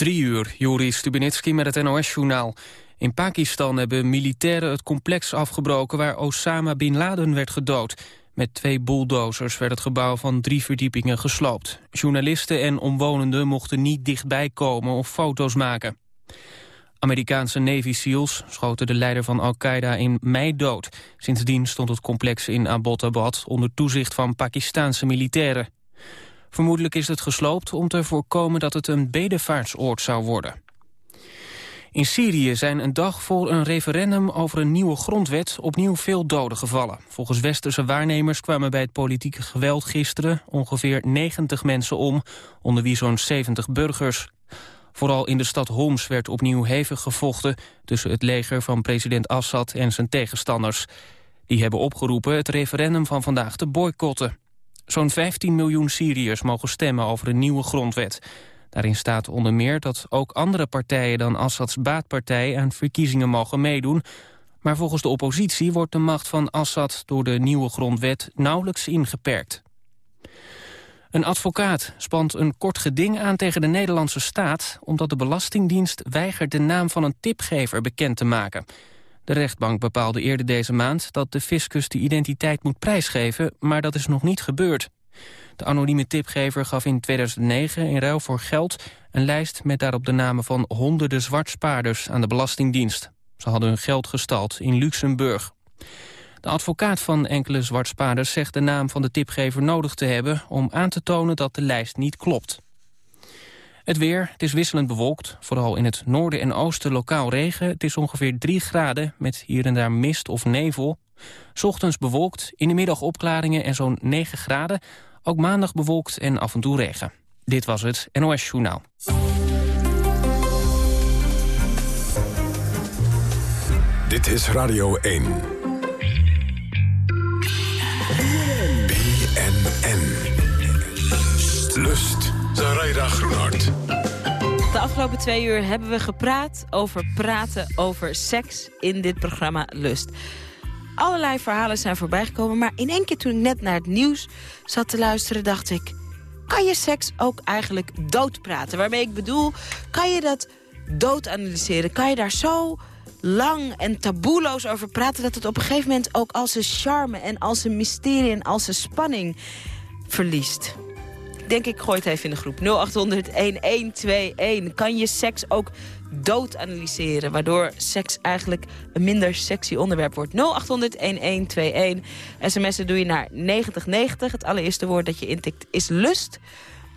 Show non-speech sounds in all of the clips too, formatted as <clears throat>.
Drie uur, Joris Stubenitski met het NOS-journaal. In Pakistan hebben militairen het complex afgebroken... waar Osama Bin Laden werd gedood. Met twee bulldozers werd het gebouw van drie verdiepingen gesloopt. Journalisten en omwonenden mochten niet dichtbij komen of foto's maken. Amerikaanse Navy SEALs schoten de leider van Al-Qaeda in mei dood. Sindsdien stond het complex in Abbottabad onder toezicht van Pakistanse militairen. Vermoedelijk is het gesloopt om te voorkomen dat het een bedevaartsoord zou worden. In Syrië zijn een dag voor een referendum over een nieuwe grondwet opnieuw veel doden gevallen. Volgens westerse waarnemers kwamen bij het politieke geweld gisteren ongeveer 90 mensen om, onder wie zo'n 70 burgers. Vooral in de stad Homs werd opnieuw hevig gevochten tussen het leger van president Assad en zijn tegenstanders. Die hebben opgeroepen het referendum van vandaag te boycotten. Zo'n 15 miljoen Syriërs mogen stemmen over een nieuwe grondwet. Daarin staat onder meer dat ook andere partijen dan Assads baatpartij aan verkiezingen mogen meedoen. Maar volgens de oppositie wordt de macht van Assad door de nieuwe grondwet nauwelijks ingeperkt. Een advocaat spant een kort geding aan tegen de Nederlandse staat... omdat de Belastingdienst weigert de naam van een tipgever bekend te maken. De rechtbank bepaalde eerder deze maand dat de fiscus de identiteit moet prijsgeven... maar dat is nog niet gebeurd. De anonieme tipgever gaf in 2009 in ruil voor geld... een lijst met daarop de namen van honderden zwartspaarders aan de Belastingdienst. Ze hadden hun geld gestald in Luxemburg. De advocaat van enkele zwartspaarders zegt de naam van de tipgever nodig te hebben... om aan te tonen dat de lijst niet klopt. Het weer, het is wisselend bewolkt. Vooral in het noorden en oosten lokaal regen. Het is ongeveer 3 graden met hier en daar mist of nevel. Ochtends bewolkt, in de middag opklaringen en zo'n 9 graden. Ook maandag bewolkt en af en toe regen. Dit was het NOS Journaal. Dit is Radio 1. BNN. Lust. Zaraida Groenhart. De afgelopen twee uur hebben we gepraat over praten over seks in dit programma Lust. Allerlei verhalen zijn voorbijgekomen, maar in één keer toen ik net naar het nieuws zat te luisteren, dacht ik... kan je seks ook eigenlijk doodpraten? Waarmee ik bedoel, kan je dat dood analyseren? Kan je daar zo lang en taboeloos over praten... dat het op een gegeven moment ook als een charme en als een mysterie en als een spanning verliest? Denk ik, gooi het even in de groep. 0800-1121. Kan je seks ook dood analyseren? Waardoor seks eigenlijk een minder sexy onderwerp wordt. 0800-1121. SMS'en doe je naar 9090. Het allereerste woord dat je intikt is lust.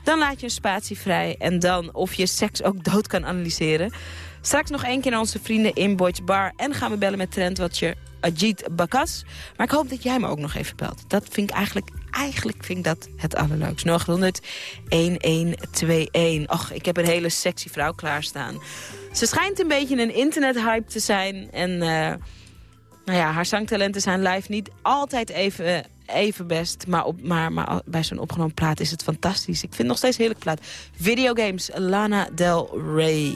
Dan laat je een spatie vrij. En dan of je seks ook dood kan analyseren. Straks nog één keer naar onze vrienden in Boyd's Bar. En gaan we bellen met trendwatcher Ajit Bakas. Maar ik hoop dat jij me ook nog even belt. Dat vind ik eigenlijk, eigenlijk vind ik dat het allerleukst. 0800 1121. Och, ik heb een hele sexy vrouw klaarstaan. Ze schijnt een beetje een internethype te zijn. En uh, nou ja, haar zangtalenten zijn live niet altijd even, even best. Maar, op, maar, maar bij zo'n opgenomen plaat is het fantastisch. Ik vind nog steeds heerlijk plaat. Videogames, Lana Del Rey.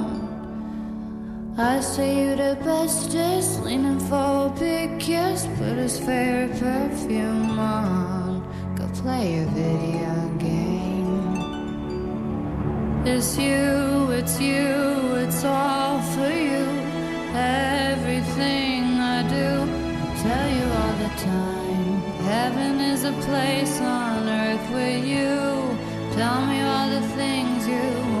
I say you the bestest, leaning for a big kiss, put his favorite perfume on go play a video game. It's you, it's you, it's all for you. Everything I do, I tell you all the time. Heaven is a place on earth with you. Tell me all the things you wanna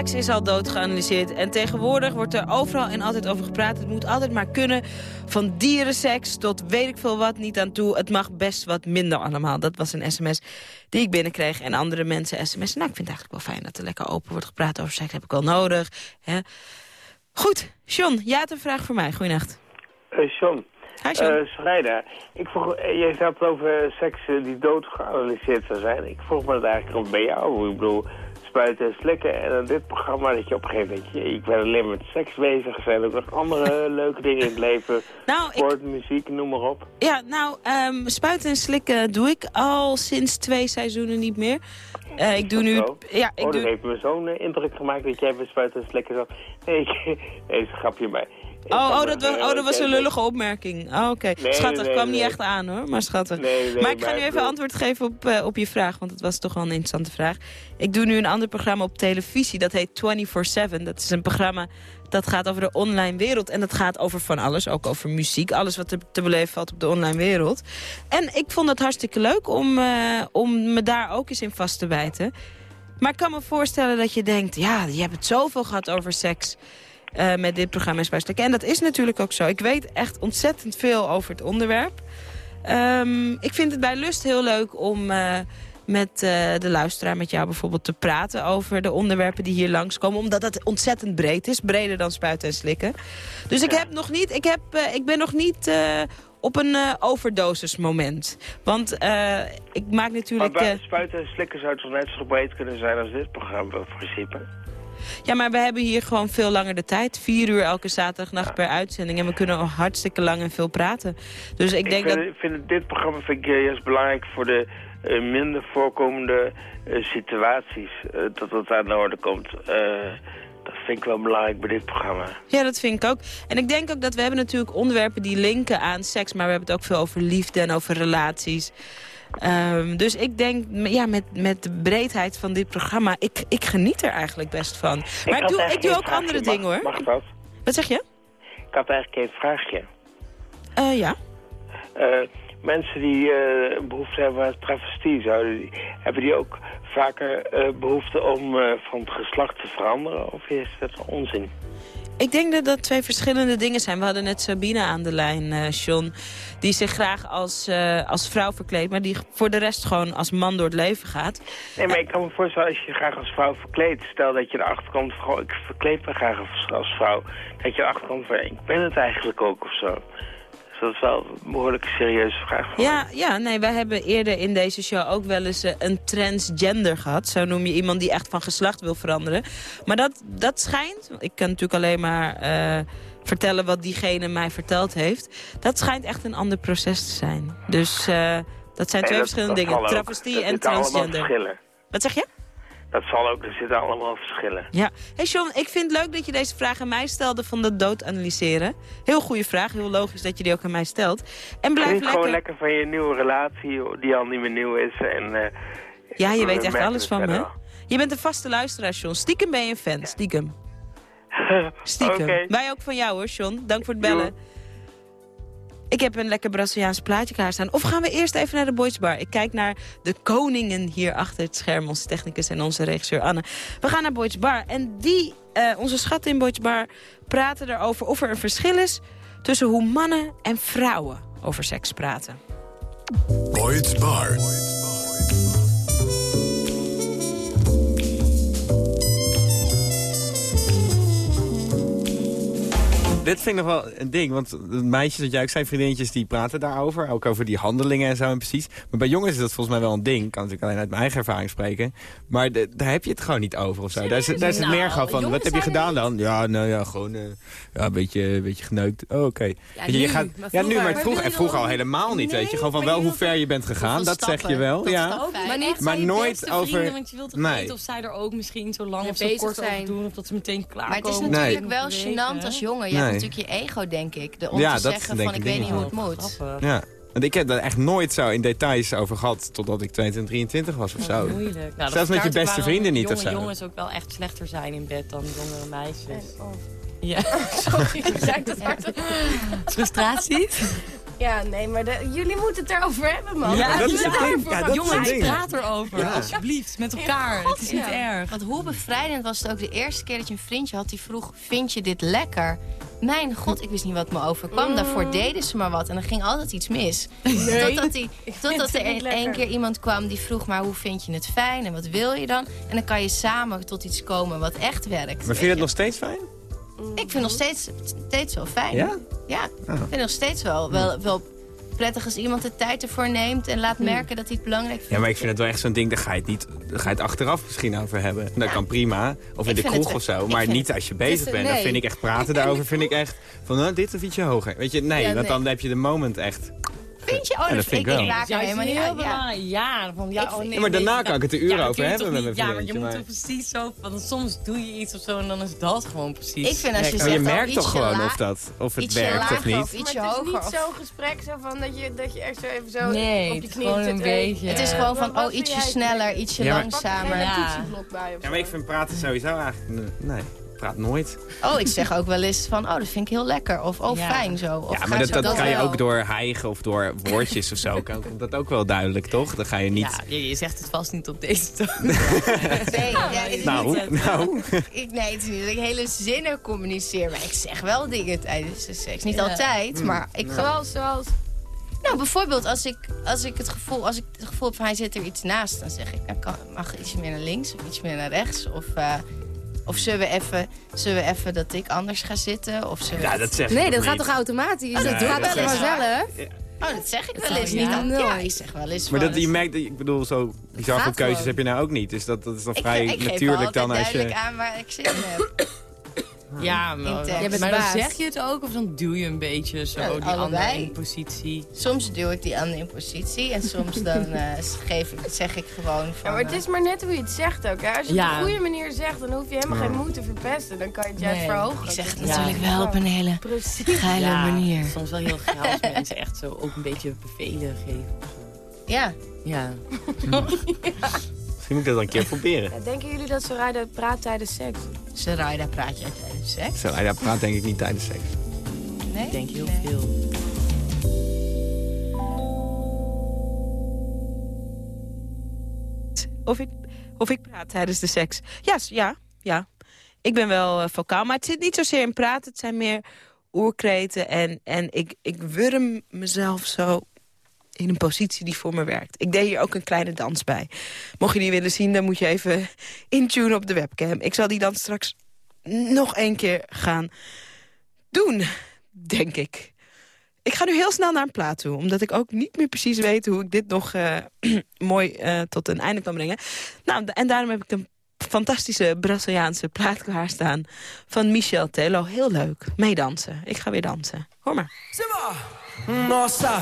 Seks is al dood geanalyseerd en tegenwoordig wordt er overal en altijd over gepraat. Het moet altijd maar kunnen. Van dierenseks tot weet ik veel wat niet aan toe. Het mag best wat minder allemaal. Dat was een sms die ik binnenkreeg en andere mensen sms. Nou, ik vind het eigenlijk wel fijn dat er lekker open wordt gepraat over seks. Heb ik wel nodig. Hè? Goed, John, jij had een vraag voor mij. Goeienacht. Eh John, Hi, John. Schrijder, ik vroeg, eh, jij had het over seks die dood geanalyseerd zou zijn. Ik vroeg me dat eigenlijk ook bij jou. Ik bedoel, spuiten en slikken. En dan dit programma dat je op een gegeven moment ik ben alleen met seks bezig. Er zijn ook nog andere <laughs> leuke dingen in het leven. Nou, ik- Sport, muziek, noem maar op. Ja, nou, ehm, spuiten en slikken doe ik al sinds twee seizoenen niet meer. Eh, ik doe nu... Zo? Ja, ik oh, doe... heeft me zo'n eh, indruk gemaakt dat jij met spuiten en slikken zat. Nee, ik, nee, <laughs> is een grapje bij. Oh, oh, dat was, oh, dat was een lullige opmerking. Oh, oké. Nee, schattig, nee, kwam nee. niet echt aan hoor, maar schattig. Maar ik ga maar nu even bedoel- antwoord geven op, eh, op je vraag, want het was toch wel een interessante vraag. Ik doe nu een ander programma op televisie, dat heet 24-7. Dat is een programma dat gaat over de online wereld. En dat gaat over van alles, ook over muziek. Alles wat er te beleven valt op de online wereld. En ik vond het hartstikke leuk om, eh, om me daar ook eens in vast te bijten. Maar ik kan me voorstellen dat je denkt... ja, je hebt het zoveel gehad over seks eh, met dit programma Spuiselijk. En dat is natuurlijk ook zo. Ik weet echt ontzettend veel over het onderwerp. Ehm, ik vind het bij Lust heel leuk om eh, met eh, de luisteraar, met jou bijvoorbeeld, te praten over de onderwerpen die hier langskomen. Omdat het ontzettend breed is. Breder dan spuiten en slikken. Dus ik, heb nog niet, ik, heb, ik ben nog niet op een eh overdosis moment. Want ik maak Maar natuurlijk... eh, spuiten en slikken zou toch net zo breed kunnen zijn als dit programma in principe? Ja, maar we hebben hier gewoon veel langer de tijd. Vier uur elke zaterdagnacht per uitzending. En we kunnen al hartstikke lang en veel praten. Dus ik denk vind, dat... vind dit programma vind ik eh, juist belangrijk voor de eh, minder voorkomende eh, situaties. dat het aan de orde komt. Dat vind ik wel belangrijk bij dit programma. Ja, dat vind ik ook. En ik denk ook dat we hebben natuurlijk onderwerpen die linken aan seks. Maar we hebben het ook veel over liefde en over relaties. Ehm, dus ik denk, ja, met, met de breedheid van dit programma... Ik, ik geniet er eigenlijk best van. Maar ik, doe, ik doe ook vraagje. andere dingen, hoor. Mag dat? Wat zeg je? Ik had eigenlijk één vraagje. Eh, ja. Eh, mensen die eh, behoefte hebben aan travestie, zouden die, hebben die ook vaker eh, behoefte om eh, van het geslacht te veranderen? Of is dat onzin? Ik denk dat dat twee verschillende dingen zijn. We hadden net Sabine aan de lijn, eh John. Die zich graag als, als vrouw verkleedt, maar die voor de rest gewoon als man door het leven gaat. Nee, maar ik kan me voorstellen als je je graag als vrouw verkleedt. Stel dat je erachter komt van, ik verkleed me graag als, als vrouw. Dat je erachter komt van, ik ben het eigenlijk ook of zo. Dat is wel een behoorlijk serieuze vraag. voor Ja, ja, nee, wij hebben eerder in deze show ook wel eens eh, een transgender gehad. Zo noem je iemand die echt van geslacht wil veranderen. Maar dat, dat schijnt, ik kan natuurlijk alleen maar eh, vertellen wat diegene mij verteld heeft. Dat schijnt echt een ander proces te zijn. Dus eh, dat zijn twee dat- verschillende dat dingen. Travestie en transgender. Wat zeg je? Dat zal ook, er zitten allemaal verschillen. Ja. Hey John, ik vind het leuk dat je deze vraag aan mij stelde van dat dood analyseren. Heel goede vraag, heel logisch dat je die ook aan mij stelt. En blijf lekker... gewoon lekker van je nieuwe relatie, die al niet meer nieuw is. En, eh, Ja, je we weet echt alles van me, Je bent een vaste luisteraar, John. Stiekem ben je een fan, stiekem. <laughs> Stiekem. Wij ook van jou hoor, John. Dank voor het bellen. Ik heb een lekker Braziliaans plaatje klaarstaan. Of gaan we eerst even naar de Boys Bar? Ik kijk naar de koningen hier achter het scherm. Onze technicus en onze regisseur Anne. We gaan naar Boys Bar. En die, eh, onze schatten in Boys Bar, praten erover of er een verschil is... tussen hoe mannen en vrouwen over seks praten. Boyd's Bar. Dit vind ik nog wel een ding, want de meisjes, dat jij ook zijn vriendinnetjes, die praten daarover. Ook over die handelingen en zo en precies. Maar bij jongens is dat volgens mij wel een ding. Ik kan natuurlijk alleen uit mijn eigen ervaring spreken. Maar de- daar heb je het gewoon niet over of zo. Daar is, het- daar is het Nou, meer gewoon van, wat heb je gedaan dan? Ja, nou ja, gewoon eh, ja, een, beetje, een beetje geneukt. Oh, oké. Weet je, gaat- maar ja, nu, maar Maar en vroeger al helemaal niet, weet je. Gewoon van wel hoe ver je bent gegaan, dat zeg je wel. Ja. Maar niet Maar nooit beste over- vrienden, want je wilt toch Nee. weten of zij er ook misschien zo lang Ja, of zo bezig kort zijn. over doen. Of dat ze meteen klaar Maar het is natuurlijk wel gênant als jongen. Je hebt Nee. Natuurlijk je ego, denk ik. De, om Ja, te dat is zeggen denk van ik ik weet niet hoe het moet. Grappig. Ja. Want ik heb daar echt nooit zo in details over gehad, totdat ik 22, 23 was of zo. Moeilijk. Nou, dat Zelfs met je beste vrienden niet jonge of zo. jongens ook wel echt slechter zijn in bed dan jongere meisjes. Oh. Ja, <laughs> sorry. Ik zei dat hard. <laughs> Frustratie? Ja, nee, maar de- jullie moeten het erover hebben, man. Ja, dat is het ding. Ja, dat is Jongens, het praat erover. Alsjeblieft, met elkaar. het is niet erg. Want hoe bevrijdend was het ook de eerste keer dat je een vriendje had die vroeg... vind je dit lekker? Mijn god, ik wist niet wat me overkwam. Daarvoor deden ze maar wat en er ging altijd iets mis. Totdat, die, totdat het er één keer iemand kwam die vroeg... maar hoe vind je het fijn en wat wil je dan? En dan kan je samen tot iets komen wat echt werkt. Maar vind je dat nog steeds fijn? Ik vind het nog steeds, steeds wel fijn. Ja? Ja, ik vind het nog steeds wel, wel, wel prettig als iemand de tijd ervoor neemt... en laat merken dat hij het belangrijk vindt. Ja, maar ik vind het wel echt zo'n ding, daar ga je het, niet, daar ga je het achteraf misschien over hebben. En dat kan prima, of in Ik de kroeg of zo. Maar niet als je bezig bent. Dan nee. vind ik echt praten daarover, vind ik echt van nou, dit of ietsje hoger. Weet je, nee, Ja, want nee. dan heb je de moment echt. Vind je? Oh, Ja, dat dat vind ik wel. Juist helemaal niet heel uit. Ja. belangrijk. Ja, van, ja, oh, nee, Ja, maar daarna nee, kan ik het er ja, uren over hebben met niet- mijn Ja, maar je moet maar- er precies zo... Want soms doe je iets of zo en dan is dat gewoon precies. Ik vind als je je al merkt toch gewoon of, dat, of het werkt of niet. of ietsje maar het is niet zo'n gesprek zo van dat je, dat je echt zo even zo Nee, op het je is knieën gewoon zit. een hey, beetje... Het is gewoon van, oh, ietsje sneller, ietsje Ja, langzamer. Ja. toetsenblok bij of Ja, maar ik vind praten sowieso eigenlijk... Nee, praat nooit. Oh, ik zeg ook wel eens van, oh, dat vind ik heel lekker. Of, oh, Ja. fijn zo. Of Ja, maar dat, zo dat kan je wel. ook door hijgen of door woordjes of zo. Kan, komt dat ook wel duidelijk, toch? Dan ga je niet... Ja, je, je zegt het vast niet op deze toon. <laughs> Nee, ja, het is Nou, niet- nou. ik, nee, het is niet dat ik hele zinnen communiceer. Maar ik zeg wel dingen tijdens de seks. Niet Ja. altijd, maar ik Zoals, zoals... Nou, bijvoorbeeld als ik, als ik het gevoel, als ik het gevoel heb van hij zit er iets naast, dan zeg ik, nou, kan, mag iets meer naar links of iets meer naar rechts of, eh, of zullen we even, zullen we even dat ik anders ga zitten of zullen we- Ja, dat zeg ik Nee, dat gaat niet. toch automatisch? Oh, dat dat gaat wel toch vanzelf? Oh, dat zeg ik wel eens niet. ja. Ja, ik zeg wel eens. Maar dat, je merkt, dat- ik bedoel, zo bizar gaat veel keuzes gewoon. heb je nou ook niet. Dus dat, dat is dan ik, vrij ik geef natuurlijk dan als duidelijk je... aan waar ik zin in heb. Ja, maar, bent maar dan zeg je het ook of dan duw je een beetje zo Ja, die andere allebei. in positie. Soms duw ik die ander in positie en soms <laughs> dan eh, geef ik, zeg ik gewoon van... Ja, maar het is maar net hoe je het zegt ook. Hè? Als je het Ja. op een goede manier zegt, dan hoef je helemaal geen moed te verpesten. Dan kan je het juist Nee. verhogen. Ik zeg het natuurlijk Ja. wel op een hele Precies. geile ja, manier. soms wel heel gaaf als mensen echt zo ook een beetje bevelen geven. Ja, Ja. <laughs> <laughs> Misschien moet ik dat dan een keer proberen. Ja, denken jullie dat Soraya praat tijdens seks? Sarayda praat jij tijdens seks? Ja, praat denk ik niet tijdens seks. Nee? Ik denk heel Nee. veel. Of ik, of ik praat tijdens de seks. Ja, ja, ja. Ik ben wel uh, vocaal, maar het zit niet zozeer in praten. Het zijn meer oerkreten en, en ik, ik wurm mezelf zo in een positie die voor me werkt. Ik deed hier ook een kleine dans bij. Mocht je die willen zien, dan moet je even intunen op de webcam. Ik zal die dan straks nog één keer gaan doen, denk ik. Ik ga nu heel snel naar een plaat toe. Omdat ik ook niet meer precies weet hoe ik dit nog eh, <clears throat> mooi eh, tot een einde kan brengen. Nou, en daarom heb ik een fantastische Braziliaanse plaat klaarstaan. Van Michel Tello. Heel leuk. Meedansen. Ik ga weer dansen. Hoor maar. Nossa,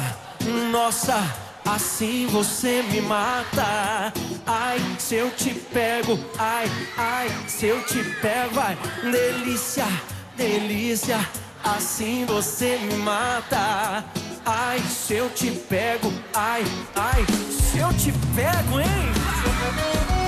nossa, assim você me mata. Ai, se eu te pego, ai, ai, se eu te pego, vai. Delícia, delícia, assim você me mata. Ai, se eu te pego, ai, ai, se eu te pego, hein?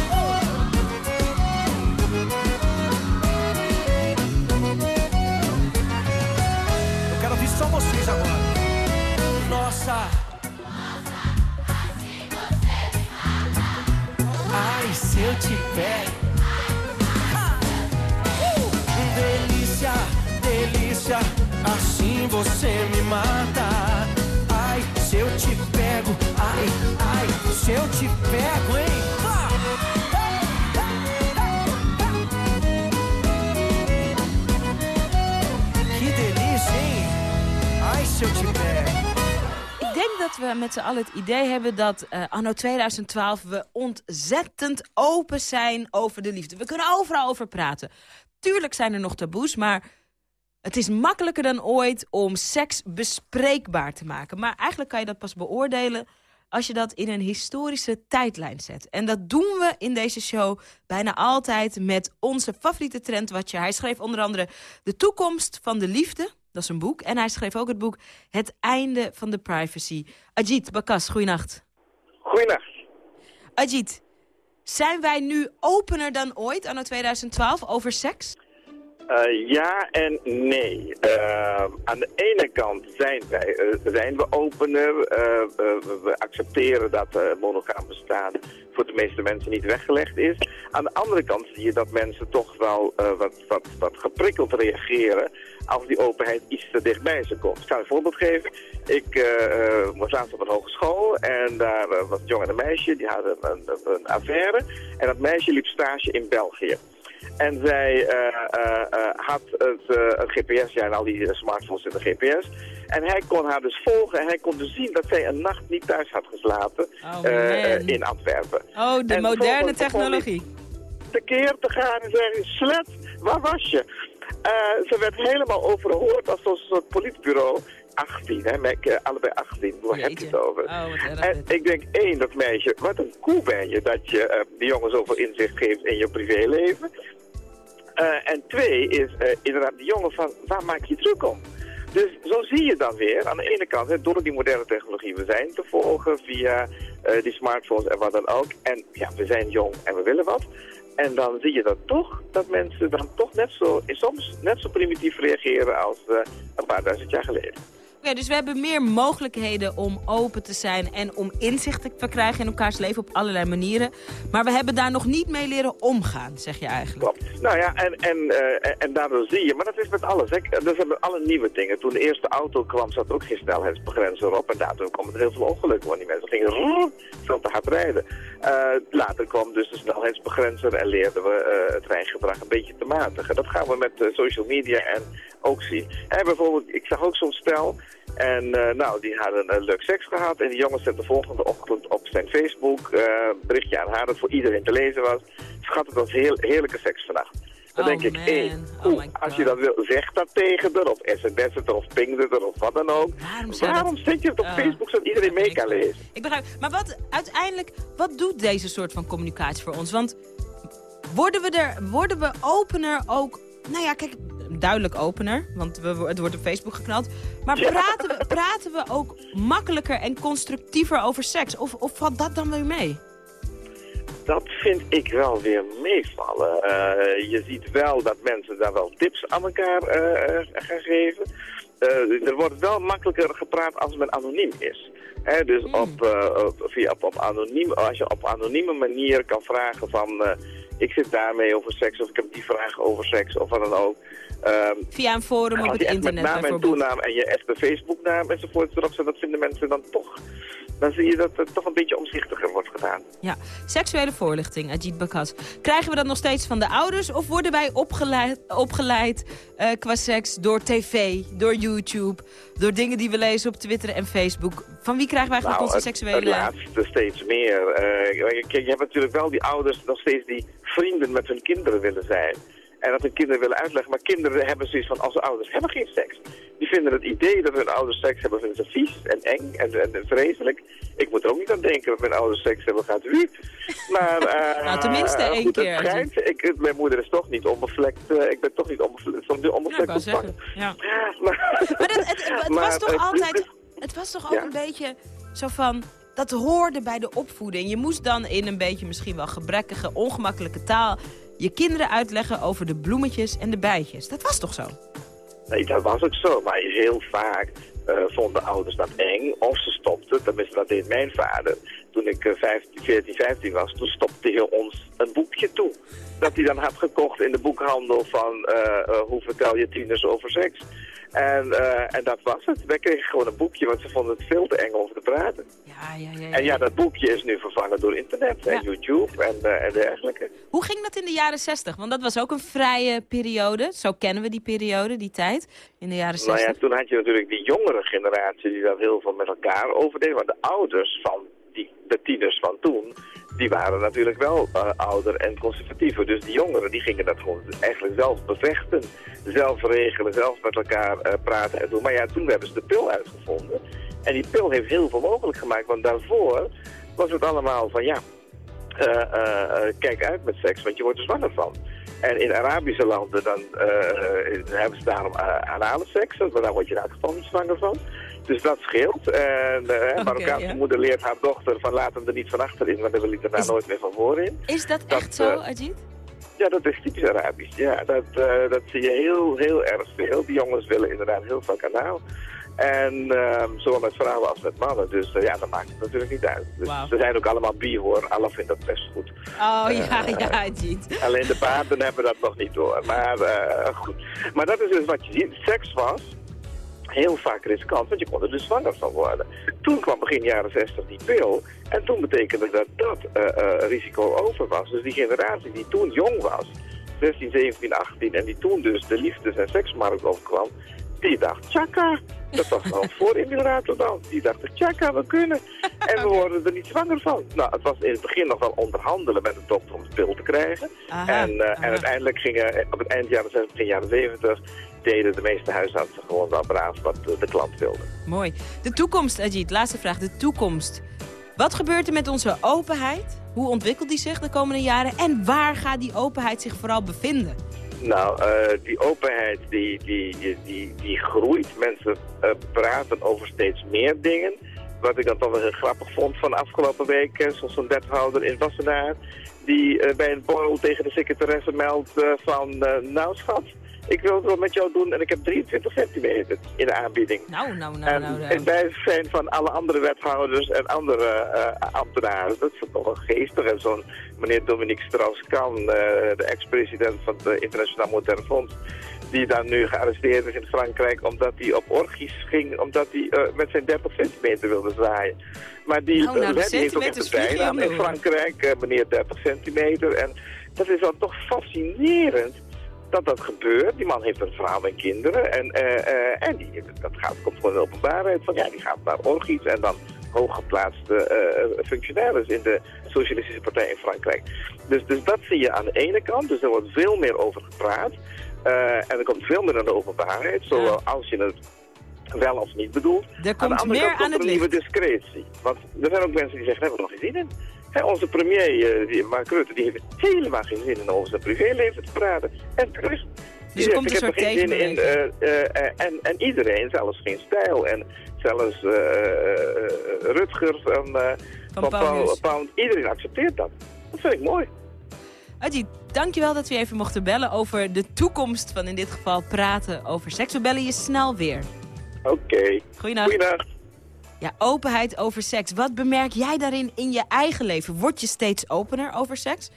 Só vocês agora. Nossa. Ai, se eu te pego. Uh! Delícia, delícia, assim você me mata. Ai, se eu te pego, ai, ai, se eu te pego, hein? Que Ik denk dat we met z'n allen het idee hebben dat eh, anno 2012 we ontzettend open zijn over de liefde. We kunnen overal over praten. Tuurlijk zijn er nog taboes, maar het is makkelijker dan ooit om seks bespreekbaar te maken. Maar eigenlijk kan je dat pas beoordelen als je dat in een historische tijdlijn zet. En dat doen we in deze show bijna altijd met onze favoriete trendwatcher. Hij schreef onder andere De toekomst van de liefde. Dat is een boek. En hij schreef ook het boek Het einde van de privacy. Ajit Bakas, goeienacht. Goeienacht. Ajit, zijn wij nu opener dan ooit anno 2012 over seks? Uh, ja en nee. Uh, aan de ene kant zijn, wij, uh, zijn we opener. We, we, accepteren dat monogaam bestaan voor de meeste mensen niet weggelegd is. Aan de andere kant zie je dat mensen toch wel wat, wat, wat geprikkeld reageren als die openheid iets te dichtbij ze komt. Ik ga een voorbeeld geven. Ik was laatst op een hogeschool en daar was een jongen en een meisje. Die hadden een, een affaire en dat meisje liep stage in België. En zij uh, uh, uh, had het, het GPS, ja, en al die smartphones in de GPS. En hij kon haar dus volgen en hij kon dus zien dat zij een nacht niet thuis had geslapen oh, in Antwerpen. Oh, de en moderne technologie. Tekeer te gaan en zeggen, slet, waar was je? ze werd helemaal overhoord als een soort politbureau. 18, hè, met, allebei 18. Waar heb je het over? Oh, en ik denk, één, dat meisje, wat een koe ben je dat je uh, de jongen zoveel inzicht geeft in je privéleven. Uh, en twee is uh, inderdaad die jongen van, waar maak je druk om? Dus zo zie je dan weer, aan de ene kant, hè, door die moderne technologie, we zijn te volgen via die smartphones en wat dan ook. En ja, we zijn jong en we willen wat. En dan zie je dat toch, dat mensen dan toch net zo, soms net zo primitief reageren als een paar duizend jaar geleden. Ja, dus we hebben meer mogelijkheden om open te zijn en om inzicht te verkrijgen in elkaars leven op allerlei manieren. Maar we hebben daar nog niet mee leren omgaan, zeg je eigenlijk. Klopt. Nou ja, en, en, eh, en daardoor zie je, maar dat is met alles. Hè. Dat zijn met alle nieuwe dingen. Toen de eerste auto kwam, zat ook geen snelheidsbegrenzer op. En daardoor kwam er heel veel ongelukken, want die mensen gingen rrr, veel te hard rijden. Eh, later kwam dus de snelheidsbegrenzer en leerden we eh, het rijgedrag een beetje te matigen. Dat gaan we met social media en ook zien. En bijvoorbeeld, ik zag ook zo'n stel en eh, nou, die hadden een leuk seks gehad. En die jongen zette de volgende ochtend op zijn Facebook eh berichtje aan haar dat voor iedereen te lezen was. Schat, het was heel, heerlijke seks vannacht. Dan Oh, denk ik, man. één, Oh als je dat wil, zeg dat tegen er, of sms het er, of ping het er, of wat dan ook. Waarom Waarom dat- zet je het op Ah, Facebook zodat iedereen mee kan lezen? Ik begrijp. Maar wat uiteindelijk, wat doet deze soort van communicatie voor ons? Want worden we er, worden we opener ook? Nou ja, kijk, duidelijk opener, want we, het wordt op Facebook geknald. Maar praten we, praten we ook makkelijker en constructiever over seks? Of, of valt dat dan weer mee? Dat vind ik wel weer meevallen. Eh, je ziet wel dat mensen daar wel tips aan elkaar eh, eh, gaan geven. Er wordt wel makkelijker gepraat als men anoniem is. Dus op, op- via, op, op anoniem, als je op anonieme manier kan vragen van... ik zit daarmee over seks of ik heb die vraag over seks of wat dan ook. Ehm, Via een forum op het internet met naam en toenaam en je echte Facebooknaam enzovoort erop zet, dat vinden mensen dan toch... Dan zie je dat het toch een beetje omzichtiger wordt gedaan. Ja, seksuele voorlichting, Ajit Bakas. Krijgen we dat nog steeds van de ouders of worden wij opgeleid, opgeleid eh, qua seks door tv, door YouTube, door dingen die we lezen op Twitter en Facebook? Van wie krijgen wij eigenlijk onze het, seksuele... het laatste steeds meer. Eh, je hebt natuurlijk wel die ouders nog steeds die vrienden met hun kinderen willen zijn. En dat hun kinderen willen uitleggen. Maar kinderen hebben zoiets van, als ouders hebben geen seks. Die vinden het idee dat hun ouders seks hebben, vinden ze vies en eng en, en, en vreselijk. Ik moet er ook niet aan denken dat mijn ouders seks hebben gehad. Wie? Maar, <laughs> eh, Nou, tenminste één goed, keer, schijnt, ik, mijn moeder is toch niet onbevlekt. eh, ik ben toch niet onbevlekt, van die Ja, ik onbevlekt zeggen. Ja. <laughs> Maar, Maar het, het, het Maar, was toch altijd... Het was toch ook Ja? een beetje zo van... Dat hoorde bij de opvoeding. Je moest dan in een beetje misschien wel gebrekkige, ongemakkelijke taal... je kinderen uitleggen over de bloemetjes en de bijtjes. Dat was toch zo? Nee, dat was ook zo. Maar heel vaak eh, vonden ouders dat eng. Of ze stopten, tenminste dat deed mijn vader. Toen ik eh, 15, 14, 15 was, toen stopte hij ons een boekje toe. Dat hij dan had gekocht in de boekhandel van eh, eh, hoe vertel je tieners over seks. En, eh, en dat was het. Wij kregen gewoon een boekje, want ze vonden het veel te eng om over te praten. Ja, ja, ja. En ja, dat boekje is nu vervangen door internet en YouTube en, eh, en dergelijke. Hoe ging dat in de jaren 60? Want dat was ook een vrije periode. Zo kennen we die periode, die tijd, in de jaren 60. Nou ja, toen had je natuurlijk die jongere generatie die dat heel veel met elkaar overdeden. Maar de ouders van die, de tieners van toen, die waren natuurlijk wel eh, ouder en conservatiever. Dus die jongeren die gingen dat gewoon eigenlijk zelf bevechten. Zelf regelen, zelf met elkaar eh, praten en doen. Maar ja, toen hebben ze de pil uitgevonden. En die pil heeft heel veel mogelijk gemaakt. Want daarvoor was het allemaal van ja, eh, kijk uit met seks, want je wordt er zwanger van. En in Arabische landen dan hebben ze daarom anale seks, maar daar word je geval niet zwanger van. Dus dat scheelt. En uh, Oké, Marokkaanse ja. moeder leert haar dochter van laat hem er niet van achterin, want dan wil ik er daar Is- nooit meer van voorin. Is dat, Dat, echt zo, eh, Ajit? Ja, dat is typisch Arabisch. Ja, dat, eh, dat zie je heel, heel erg veel. Die jongens willen inderdaad heel veel kanaal. En ehm, zowel met vrouwen als met mannen. Dus eh, ja, dat maakt het natuurlijk niet uit. Dus ze zijn ook allemaal bi hoor. Allah vindt dat best goed. Oh ja, ja, Ajit. <laughs> Alleen de paarden hebben dat nog niet door. Maar eh, goed. Maar dat is dus wat je ziet. Seks was heel vaak riskant, want je kon er dus zwanger van worden. Toen kwam begin jaren 60 die pil. En toen betekende dat dat eh, eh, risico over was. Dus die generatie die toen jong was, 16, 17, 18, en die toen dus de liefdes- en seksmarkt overkwam, die dacht, tjaka, dat was wel <laughs> voor immigrator dan. Die dachten, tjaka, we kunnen. En we worden er niet zwanger van. Nou, het was in het begin nog wel onderhandelen met de dokter om de pil te krijgen. Aha, en, eh, en uiteindelijk gingen op het eind jaren 60, begin jaren 70, deden de meeste huisartsen gewoon wel braaf wat de klant wilde. Mooi. De toekomst, Ajit. Laatste vraag. De toekomst. Wat gebeurt er met onze openheid? Hoe ontwikkelt die zich de komende jaren? En waar gaat die openheid zich vooral bevinden? Nou, eh, die openheid die, die, die, die, groeit. Mensen eh, praten over steeds meer dingen. Wat ik dan toch wel heel grappig vond van afgelopen week, eh, zoals een wethouder in Wassenaar, die bij een borrel tegen de secretaresse meldt van, nou schat, ik wil het wel met jou doen en ik heb 23 centimeter in de aanbieding. Nou, nou, nou, En nou. nou. bijzijn van alle andere wethouders en andere eh, ambtenaren. Dat is toch wel geestig. En zo'n meneer Dominique Strauss-Kahn, eh, de ex-president van het Internationaal Modern Fonds... die dan nu gearresteerd is in Frankrijk omdat hij op orgies ging... omdat hij eh, met zijn 30 centimeter wilde zwaaien. Maar die, Nou, nou, heeft ook echt een bijnaam in. Frankrijk, meneer 30 centimeter. En dat is dan toch fascinerend dat dat gebeurt. Die man heeft een vrouw en kinderen. En, eh, eh, en die, dat gaat, komt gewoon in de openbaarheid van ja, die gaat naar orgies en dan hooggeplaatste eh functionaris in de Socialistische Partij in Frankrijk. Dus, dus dat zie je aan de ene kant. Dus er wordt veel meer over gepraat. En er komt veel meer naar de openbaarheid. Zowel als je het wel of niet bedoelt. Er aan de komt andere meer kant aan komt het er een nieuwe discretie. Want er zijn ook mensen die zeggen, daar hebben we nog geen zin in. Onze premier, eh, die, Mark Rutte, die heeft helemaal geen zin in over zijn privéleven te praten. En. Die Dus er zegt, komt een ik heb soort er geen zin in. eh, eh, en, en iedereen, zelfs geen stijl. En zelfs eh, eh, Rutger van, eh, Van Paul iedereen accepteert dat. Dat vind ik mooi. Adji, dankjewel dat we even mochten bellen over de toekomst van in dit geval praten over seks. We bellen je snel weer. Oké. Goeienacht. Goeienacht. Ja, openheid over seks. Wat bemerk jij daarin in je eigen leven? Word je steeds opener over seks?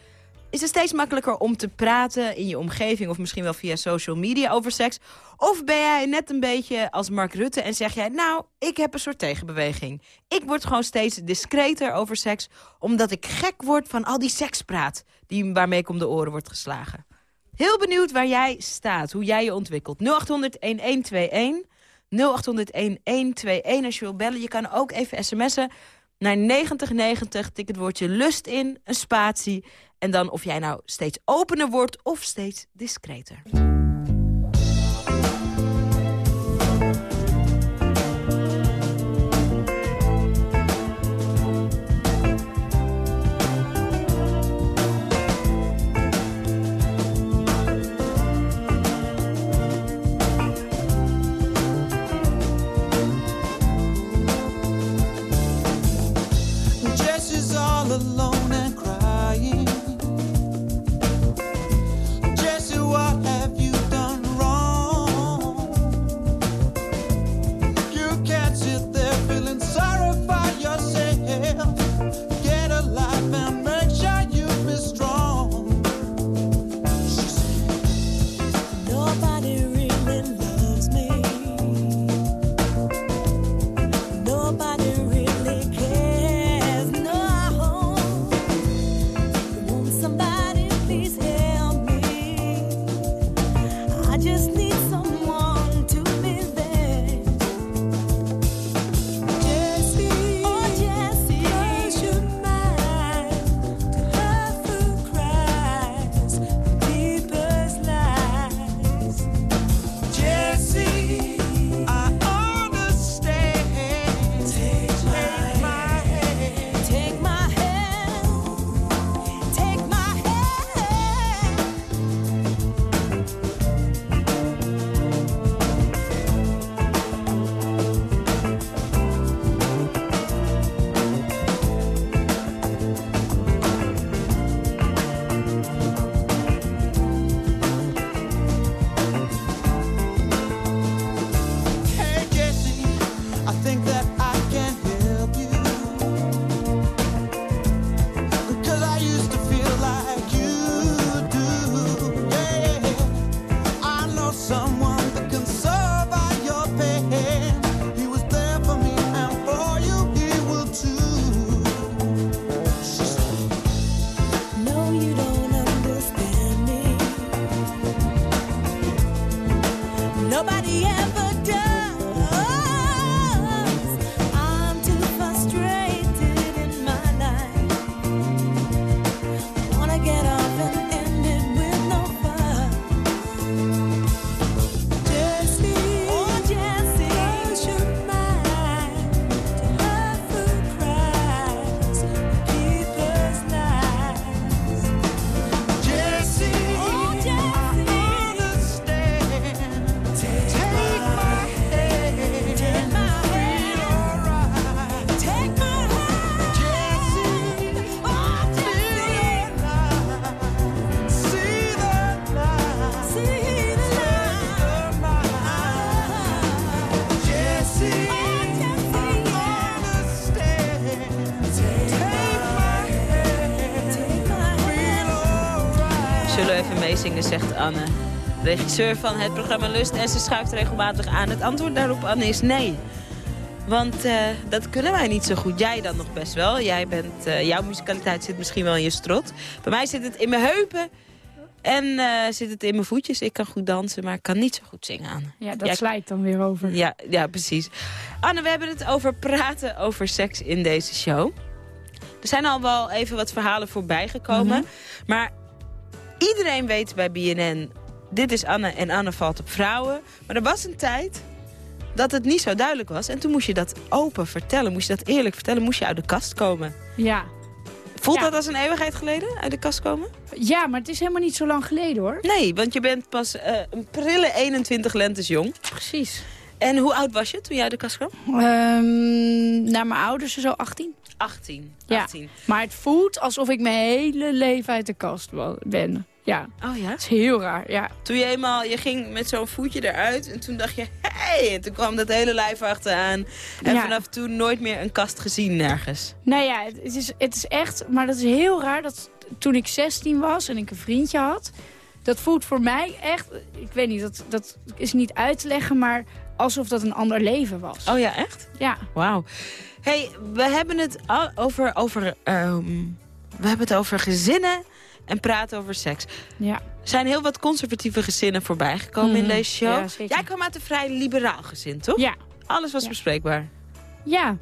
Is het steeds makkelijker om te praten in je omgeving... of misschien wel via social media over seks? Of ben jij net een beetje als Mark Rutte en zeg jij... nou, ik heb een soort tegenbeweging. Ik word gewoon steeds discreter over seks... omdat ik gek word van al die sekspraat... Die, waarmee ik om de oren wordt geslagen. Heel benieuwd waar jij staat, hoe jij je ontwikkelt. 0800-1121... 0800-1121 als je wil bellen. Je kan ook even sms'en naar 9090. Tik het woordje lust in, een spatie. En dan of jij nou steeds opener wordt of steeds discreter. All alone zegt Anne. Regisseur van het programma Lust en ze schuift regelmatig aan. Het antwoord daarop, Anne, is nee. Want eh, dat kunnen wij niet zo goed. Jij dan nog best wel. Jij bent, eh, jouw muzikaliteit zit misschien wel in je strot. Bij mij zit het in mijn heupen. En eh, zit het in mijn voetjes. Ik kan goed dansen, maar ik kan niet zo goed zingen aan. Ja, dat Jij- slijt dan weer over. Ja, ja, precies. Anne, we hebben het over praten over seks in deze show. Er zijn al wel even wat verhalen voorbij gekomen. Mhm. Maar iedereen weet bij BNN... dit is Anne en Anne valt op vrouwen. Maar er was een tijd dat het niet zo duidelijk was. En toen moest je dat open vertellen. Moest je dat eerlijk vertellen. Moest je uit de kast komen. Ja. Voelt Ja. dat als een eeuwigheid geleden, uit de kast komen? ja, maar het is helemaal niet zo lang geleden hoor. Nee, want je bent pas eh, een prille 21 lentes jong. Precies. En hoe oud was je toen uit de kast kwam? Ehm, naar mijn ouders zo 18. 18. Ja. 18. Maar het voelt alsof ik mijn hele leven uit de kast ben. Ja, Oh ja? het is heel raar. Ja. Toen je eenmaal, je ging met zo'n voetje eruit en toen dacht je, hé, hey! en toen kwam dat hele lijf achteraan. En Ja. vanaf toen nooit meer een kast gezien nergens. Nou ja, het het is, het is echt... Maar dat is heel raar dat toen ik 16 was en ik een vriendje had... Dat voelt voor mij echt... Ik weet niet, dat, dat is niet uit te leggen, maar alsof dat een ander leven was. Oh ja, echt? Ja. Wauw. hey, we hebben het over, over, ehm, we hebben het over gezinnen en praten over seks. Ja. Er zijn heel wat conservatieve gezinnen voorbijgekomen in Mhm. deze show. Ja, zeker. Jij kwam uit een vrij liberaal gezin, toch? Ja. Alles was Ja. bespreekbaar. Ja.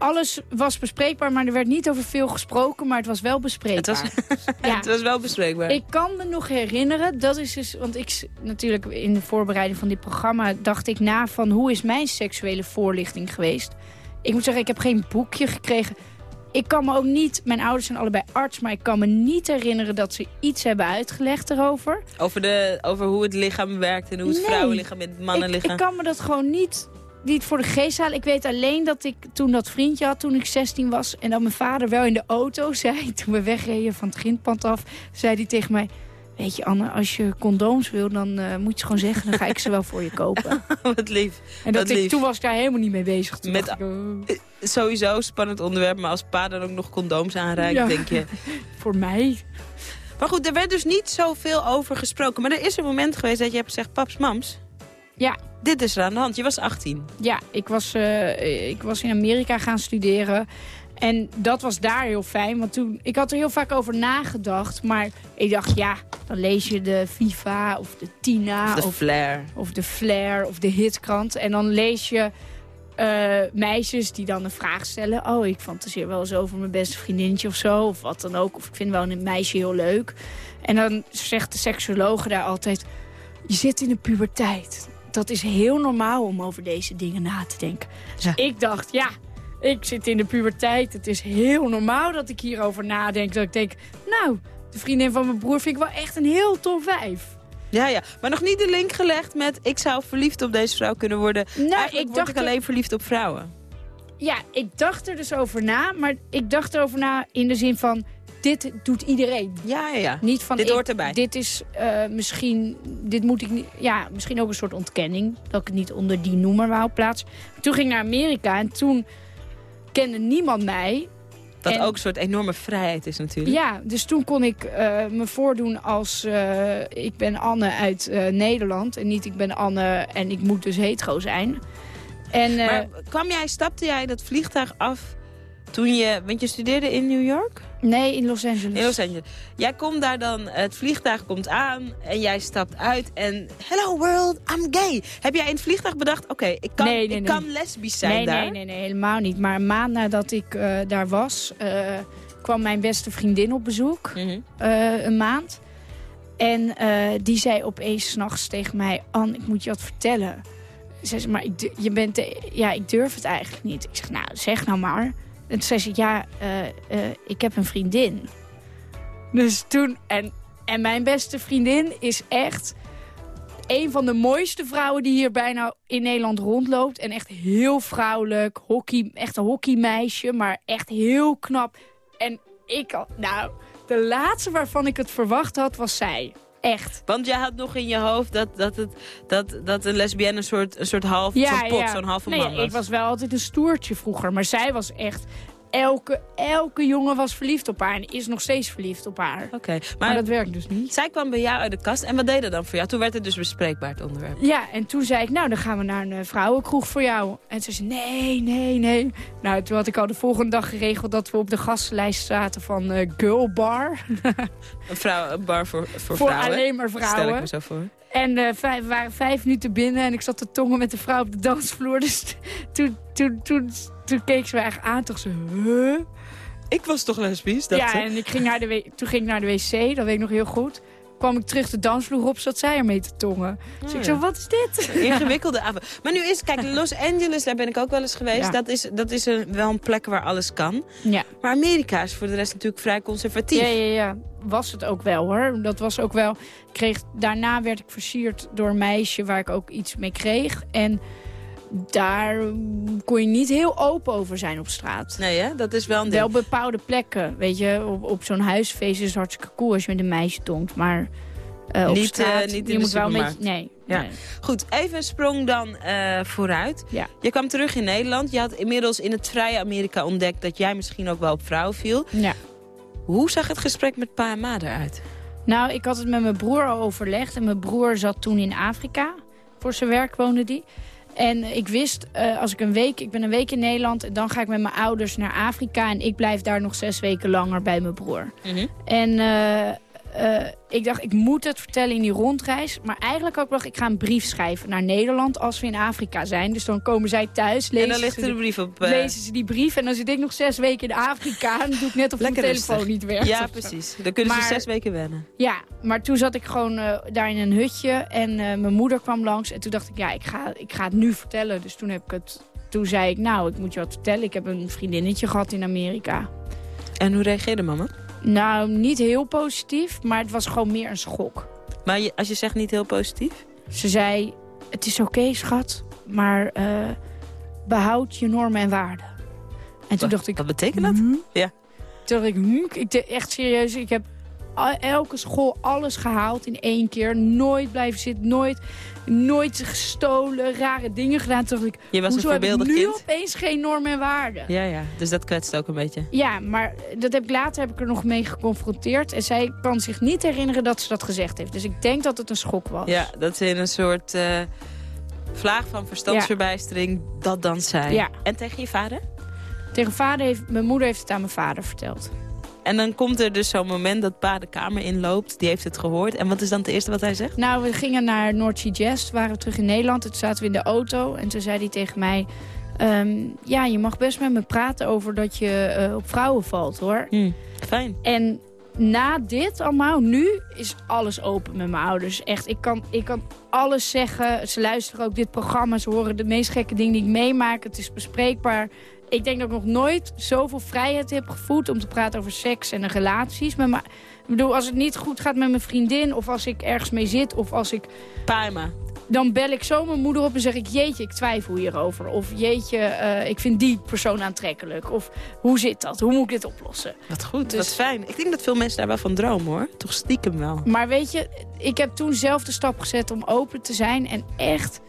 Alles was bespreekbaar, maar er werd niet over veel gesproken, maar het was wel bespreekbaar. Het was, <laughs> Ja. het was wel bespreekbaar. Ik kan me nog herinneren, dat is dus, want ik natuurlijk in de voorbereiding van dit programma dacht ik na van hoe is mijn seksuele voorlichting geweest. Ik moet zeggen, ik heb geen boekje gekregen. Ik kan me ook niet, mijn ouders zijn allebei arts, maar ik kan me niet herinneren dat ze iets hebben uitgelegd erover. Over, de, over hoe het lichaam werkt en hoe het Nee. vrouwenlichaam en het Ik, mannenlichaam. ik kan me dat gewoon niet, niet voor de geest halen. Ik weet alleen dat ik toen dat vriendje had, toen ik 16 was... en dat mijn vader wel in de auto <laughs> zei, toen we wegreden van het grindpand af... zei hij tegen mij, weet je Anne, als je condooms wil... dan eh, moet je ze gewoon zeggen, dan ga ik ze wel voor je kopen. <laughs> Wat lief. En dat Wat ik, lief. toen was ik daar helemaal niet mee bezig. Toen Met- dacht ik, oh, Sowieso een spannend onderwerp, maar als pa dan ook nog condooms aanreikt, Ja. denk je... <laughs> voor mij. Maar goed, er werd dus niet zoveel over gesproken. Maar er is een moment geweest dat je hebt gezegd, paps, mams, Ja, dit is er aan de hand. Je was 18. Ja, ik was, eh, ik was in Amerika gaan studeren. En dat was daar heel fijn. Want toen, ik had er heel vaak over nagedacht. Maar ik dacht, ja, dan lees je de FIFA of de Tina. de Of, flair. of de Flair of de Hitkrant. En dan lees je eh, meisjes die dan een vraag stellen. Oh, ik fantaseer wel eens over mijn beste vriendinnetje of zo. Of wat dan ook. Of ik vind wel een meisje heel leuk. En dan zegt de seksologe daar altijd... Je zit in de puberteit. Dat is heel normaal om over deze dingen na te denken. Dus Ja. ik dacht, ja, ik zit in de puberteit. Het is heel normaal dat ik hierover nadenk. Dat ik denk, nou, de vriendin van mijn broer vind ik wel echt een heel tof wijf. Ja, ja. Maar nog niet de link gelegd met... ik zou verliefd op deze vrouw kunnen worden. Nou, Eigenlijk ik word dacht ik er- alleen verliefd op vrouwen. Ja, ik dacht er dus over na. Maar ik dacht erover na in de zin van... Dit doet iedereen. Ja, ja, ja. Niet van Dit ik- hoort erbij. Dit is eh, misschien, dit moet ik niet, ja, misschien ook een soort ontkenning dat ik het niet onder die noemer wou plaatsen. Toen ging ik naar Amerika en toen kende niemand mij. Dat En- ook een soort enorme vrijheid is natuurlijk. Ja, dus toen kon ik eh, me voordoen als eh, ik ben Anne uit Nederland en niet ik ben Anne en ik moet dus hetero zijn. En Maar kwam jij, stapte jij dat vliegtuig af toen je... Want je studeerde in New York? Nee, in Los Angeles. In Los Angeles. Jij komt daar dan, het vliegtuig komt aan en jij stapt uit en... Hello world, I'm gay. Heb jij in het vliegtuig bedacht, oké, ik, kan, Nee, nee, ik nee. kan lesbisch zijn nee, daar? Nee, nee, nee, helemaal niet. Maar een maand nadat ik eh, daar was, eh, kwam mijn beste vriendin op bezoek. Mhm. eh, een maand. En die zei opeens s'nachts tegen mij... Anne, ik moet je wat vertellen. Zei ze, maar ik, du- je bent de- ja, ik durf het eigenlijk niet. Ik zeg, nou, zeg nou maar. En toen zei ze, ja, eh, eh, ik heb een vriendin. Dus toen... En, en mijn beste vriendin is echt een van de mooiste vrouwen die hier bijna in Nederland rondloopt. En echt heel vrouwelijk, hockey, echt een hockeymeisje, maar echt heel knap. En ik nou, de laatste waarvan ik het verwacht had, was zij. Echt. Want jij had nog in je hoofd dat, dat, het, dat, dat een lesbienne een soort, een soort half, zo'n pot, zo'n halve nee, man was. ik was wel altijd een stoertje vroeger, maar zij was echt elke, elke jongen was verliefd op haar en is nog steeds verliefd op haar. Oké, Maar, maar, dat werkt dus niet. zij kwam bij jou uit de kast. En wat deed dat dan voor jou? Toen werd het dus bespreekbaar, het onderwerp. Ja, en toen zei ik, nou, dan gaan we naar een eh, vrouwenkroeg voor jou. En ze zei, nee, nee, nee. Nou, toen had ik al de volgende dag geregeld dat we op de gastlijst zaten van eh, Girl Bar. <laughs> Een, vrouw, een bar voor, voor, Voor vrouwen. alleen maar Stel ik vrouwen. me zo voor. En eh, vijf, we waren vijf minuten binnen en ik zat te tongen met de vrouw op de dansvloer. <laughs> Dus toen, toen, toen, toen keek ze me echt aan, toch ze, huh? Ik was toch lesbisch, dacht Ja, ze? en ik ging naar de toen ging ik naar de wc, dat weet ik nog heel goed. Kwam ik terug de dansvloer op, zat zij ermee te tongen. Dus ik zo, wat is dit? <laughs> Ingewikkelde avond. Maar nu is, kijk, Los Angeles, daar ben ik ook wel eens geweest. Ja. Dat is, dat is een, wel een plek waar alles kan. Ja. Maar Amerika is voor de rest natuurlijk vrij conservatief. Ja, ja, ja. Was het ook wel hoor. Dat was ook wel. Kreeg, daarna werd ik versierd door een meisje waar ik ook iets mee kreeg. En daar kon je niet heel open over zijn op straat. Nee, hè? Dat is wel een Wel ding. bepaalde plekken. Weet je, op, op zo'n huisfeest is het hartstikke cool als je met een meisje tongt. Maar eh, op Niet, straat, eh, niet in je de moet wel een beetje... Nee. Ja. nee. Goed, even een sprong dan eh, vooruit. Ja. Je kwam terug in Nederland. Je had inmiddels in het vrije Amerika ontdekt dat jij misschien ook wel op vrouwen viel. Ja. Hoe zag het gesprek met pa en ma eruit? Nou, ik had het met mijn broer al overlegd. En mijn broer zat toen in Afrika. Voor zijn werk woonde die. En ik wist, eh, als ik een week... Ik ben een week in Nederland en dan ga ik met mijn ouders naar Afrika. En ik blijf daar nog zes weken langer bij mijn broer. En eh, ik dacht, ik moet het vertellen in die rondreis. Maar eigenlijk ook nog, ik ga een brief schrijven naar Nederland als we in Afrika zijn. Dus dan komen zij thuis, En lezen, dan ligt ze, de- brief op. eh, lezen ze die brief. En dan zit ik nog zes weken in Afrika. En doe ik net of <laughs> mijn Lekker telefoon rustig. niet werkt. Ja, precies. Dan kunnen Maar- ze zes weken wennen. Ja, maar toen zat ik gewoon eh, daar in een hutje en mijn moeder kwam langs. En toen dacht ik, ja, ik ga, ik ga het nu vertellen. Dus toen, heb ik het, toen zei ik, nou, ik moet je wat vertellen. Ik heb een vriendinnetje gehad in Amerika. En hoe reageerde mama? Nou, niet heel positief, maar het was gewoon meer een schok. Maar je- als je zegt niet heel positief? Ze zei, het is oké, schat, maar eh, behoud je normen en waarden. En toen Wa- dacht ik... Wat betekent dat? hm? Ja. Toen dacht ik, hm, ik echt serieus, ik heb elke school alles gehaald in één keer. Nooit blijven zitten, nooit, nooit gestolen, rare dingen gedaan. Toen dacht ik, Je was een heb ik nu kind. opeens geen normen en waarden? Ja, ja. Dus dat kwetst ook een beetje. Ja, maar dat heb ik later heb ik er nog mee geconfronteerd. En zij kan zich niet herinneren dat ze dat gezegd heeft. Dus ik denk dat het een schok was. Ja, dat ze in een soort eh, vlaag van verstandsverbijstering dat dan zei. Ja. En tegen je vader? Tegen vader heeft, mijn moeder heeft het aan mijn vader verteld. En dan komt er dus zo'n moment dat pa de kamer inloopt. Die heeft het gehoord. En wat is dan het eerste wat hij zegt? Nou, we gingen naar North Sea Jazz. Waren we terug in Nederland. Toen zaten we in de auto. En toen zei hij tegen mij... ehm, ja, je mag best met me praten over dat je eh, op vrouwen valt, hoor. Hm, fijn. En na dit allemaal, nu is alles open met mijn ouders. Echt, ik kan, ik kan alles zeggen. Ze luisteren ook dit programma. Ze horen de meest gekke dingen die ik meemaak. Het is bespreekbaar. Ik denk dat ik nog nooit zoveel vrijheid heb gevoeld... om te praten over seks en relaties. Mijn, ik bedoel, als het niet goed gaat met mijn vriendin... of als ik ergens mee zit, of als ik... Paima. Dan bel ik zo mijn moeder op en zeg ik... jeetje, ik twijfel hierover. Of jeetje, eh, ik vind die persoon aantrekkelijk. Of hoe zit dat? Hoe moet ik dit oplossen? Wat goed, Dus- wat fijn. Ik denk dat veel mensen daar wel van dromen, hoor. Toch stiekem wel. Maar weet je, ik heb toen zelf de stap gezet om open te zijn. En echt,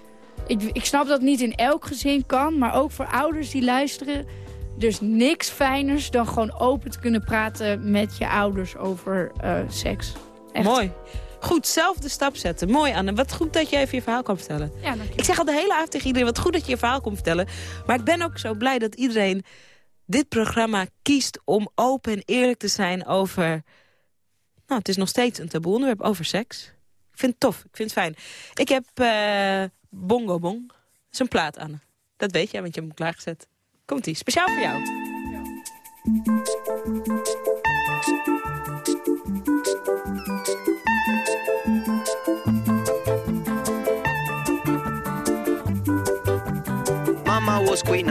ik, ik snap dat het niet in elk gezin kan. Maar ook voor ouders die luisteren. Dus niks fijners dan gewoon open te kunnen praten met je ouders over eh, seks. Echt. Mooi. Goed, zelf de stap zetten. Mooi, Anne. Wat goed dat je even je verhaal kan vertellen. Ja, dank je. Ik zeg al de hele avond tegen iedereen, wat goed dat je je verhaal kon vertellen. Maar ik ben ook zo blij dat iedereen dit programma kiest om open en eerlijk te zijn over... Nou, het is nog steeds een taboe onderwerp over seks. Ik vind het tof, ik vind het fijn. Ik heb eh, Bongo Bong. Is een plaat, Anne. Dat weet jij, want je hebt hem klaargezet. Komt-ie, speciaal voor jou. Mama was queen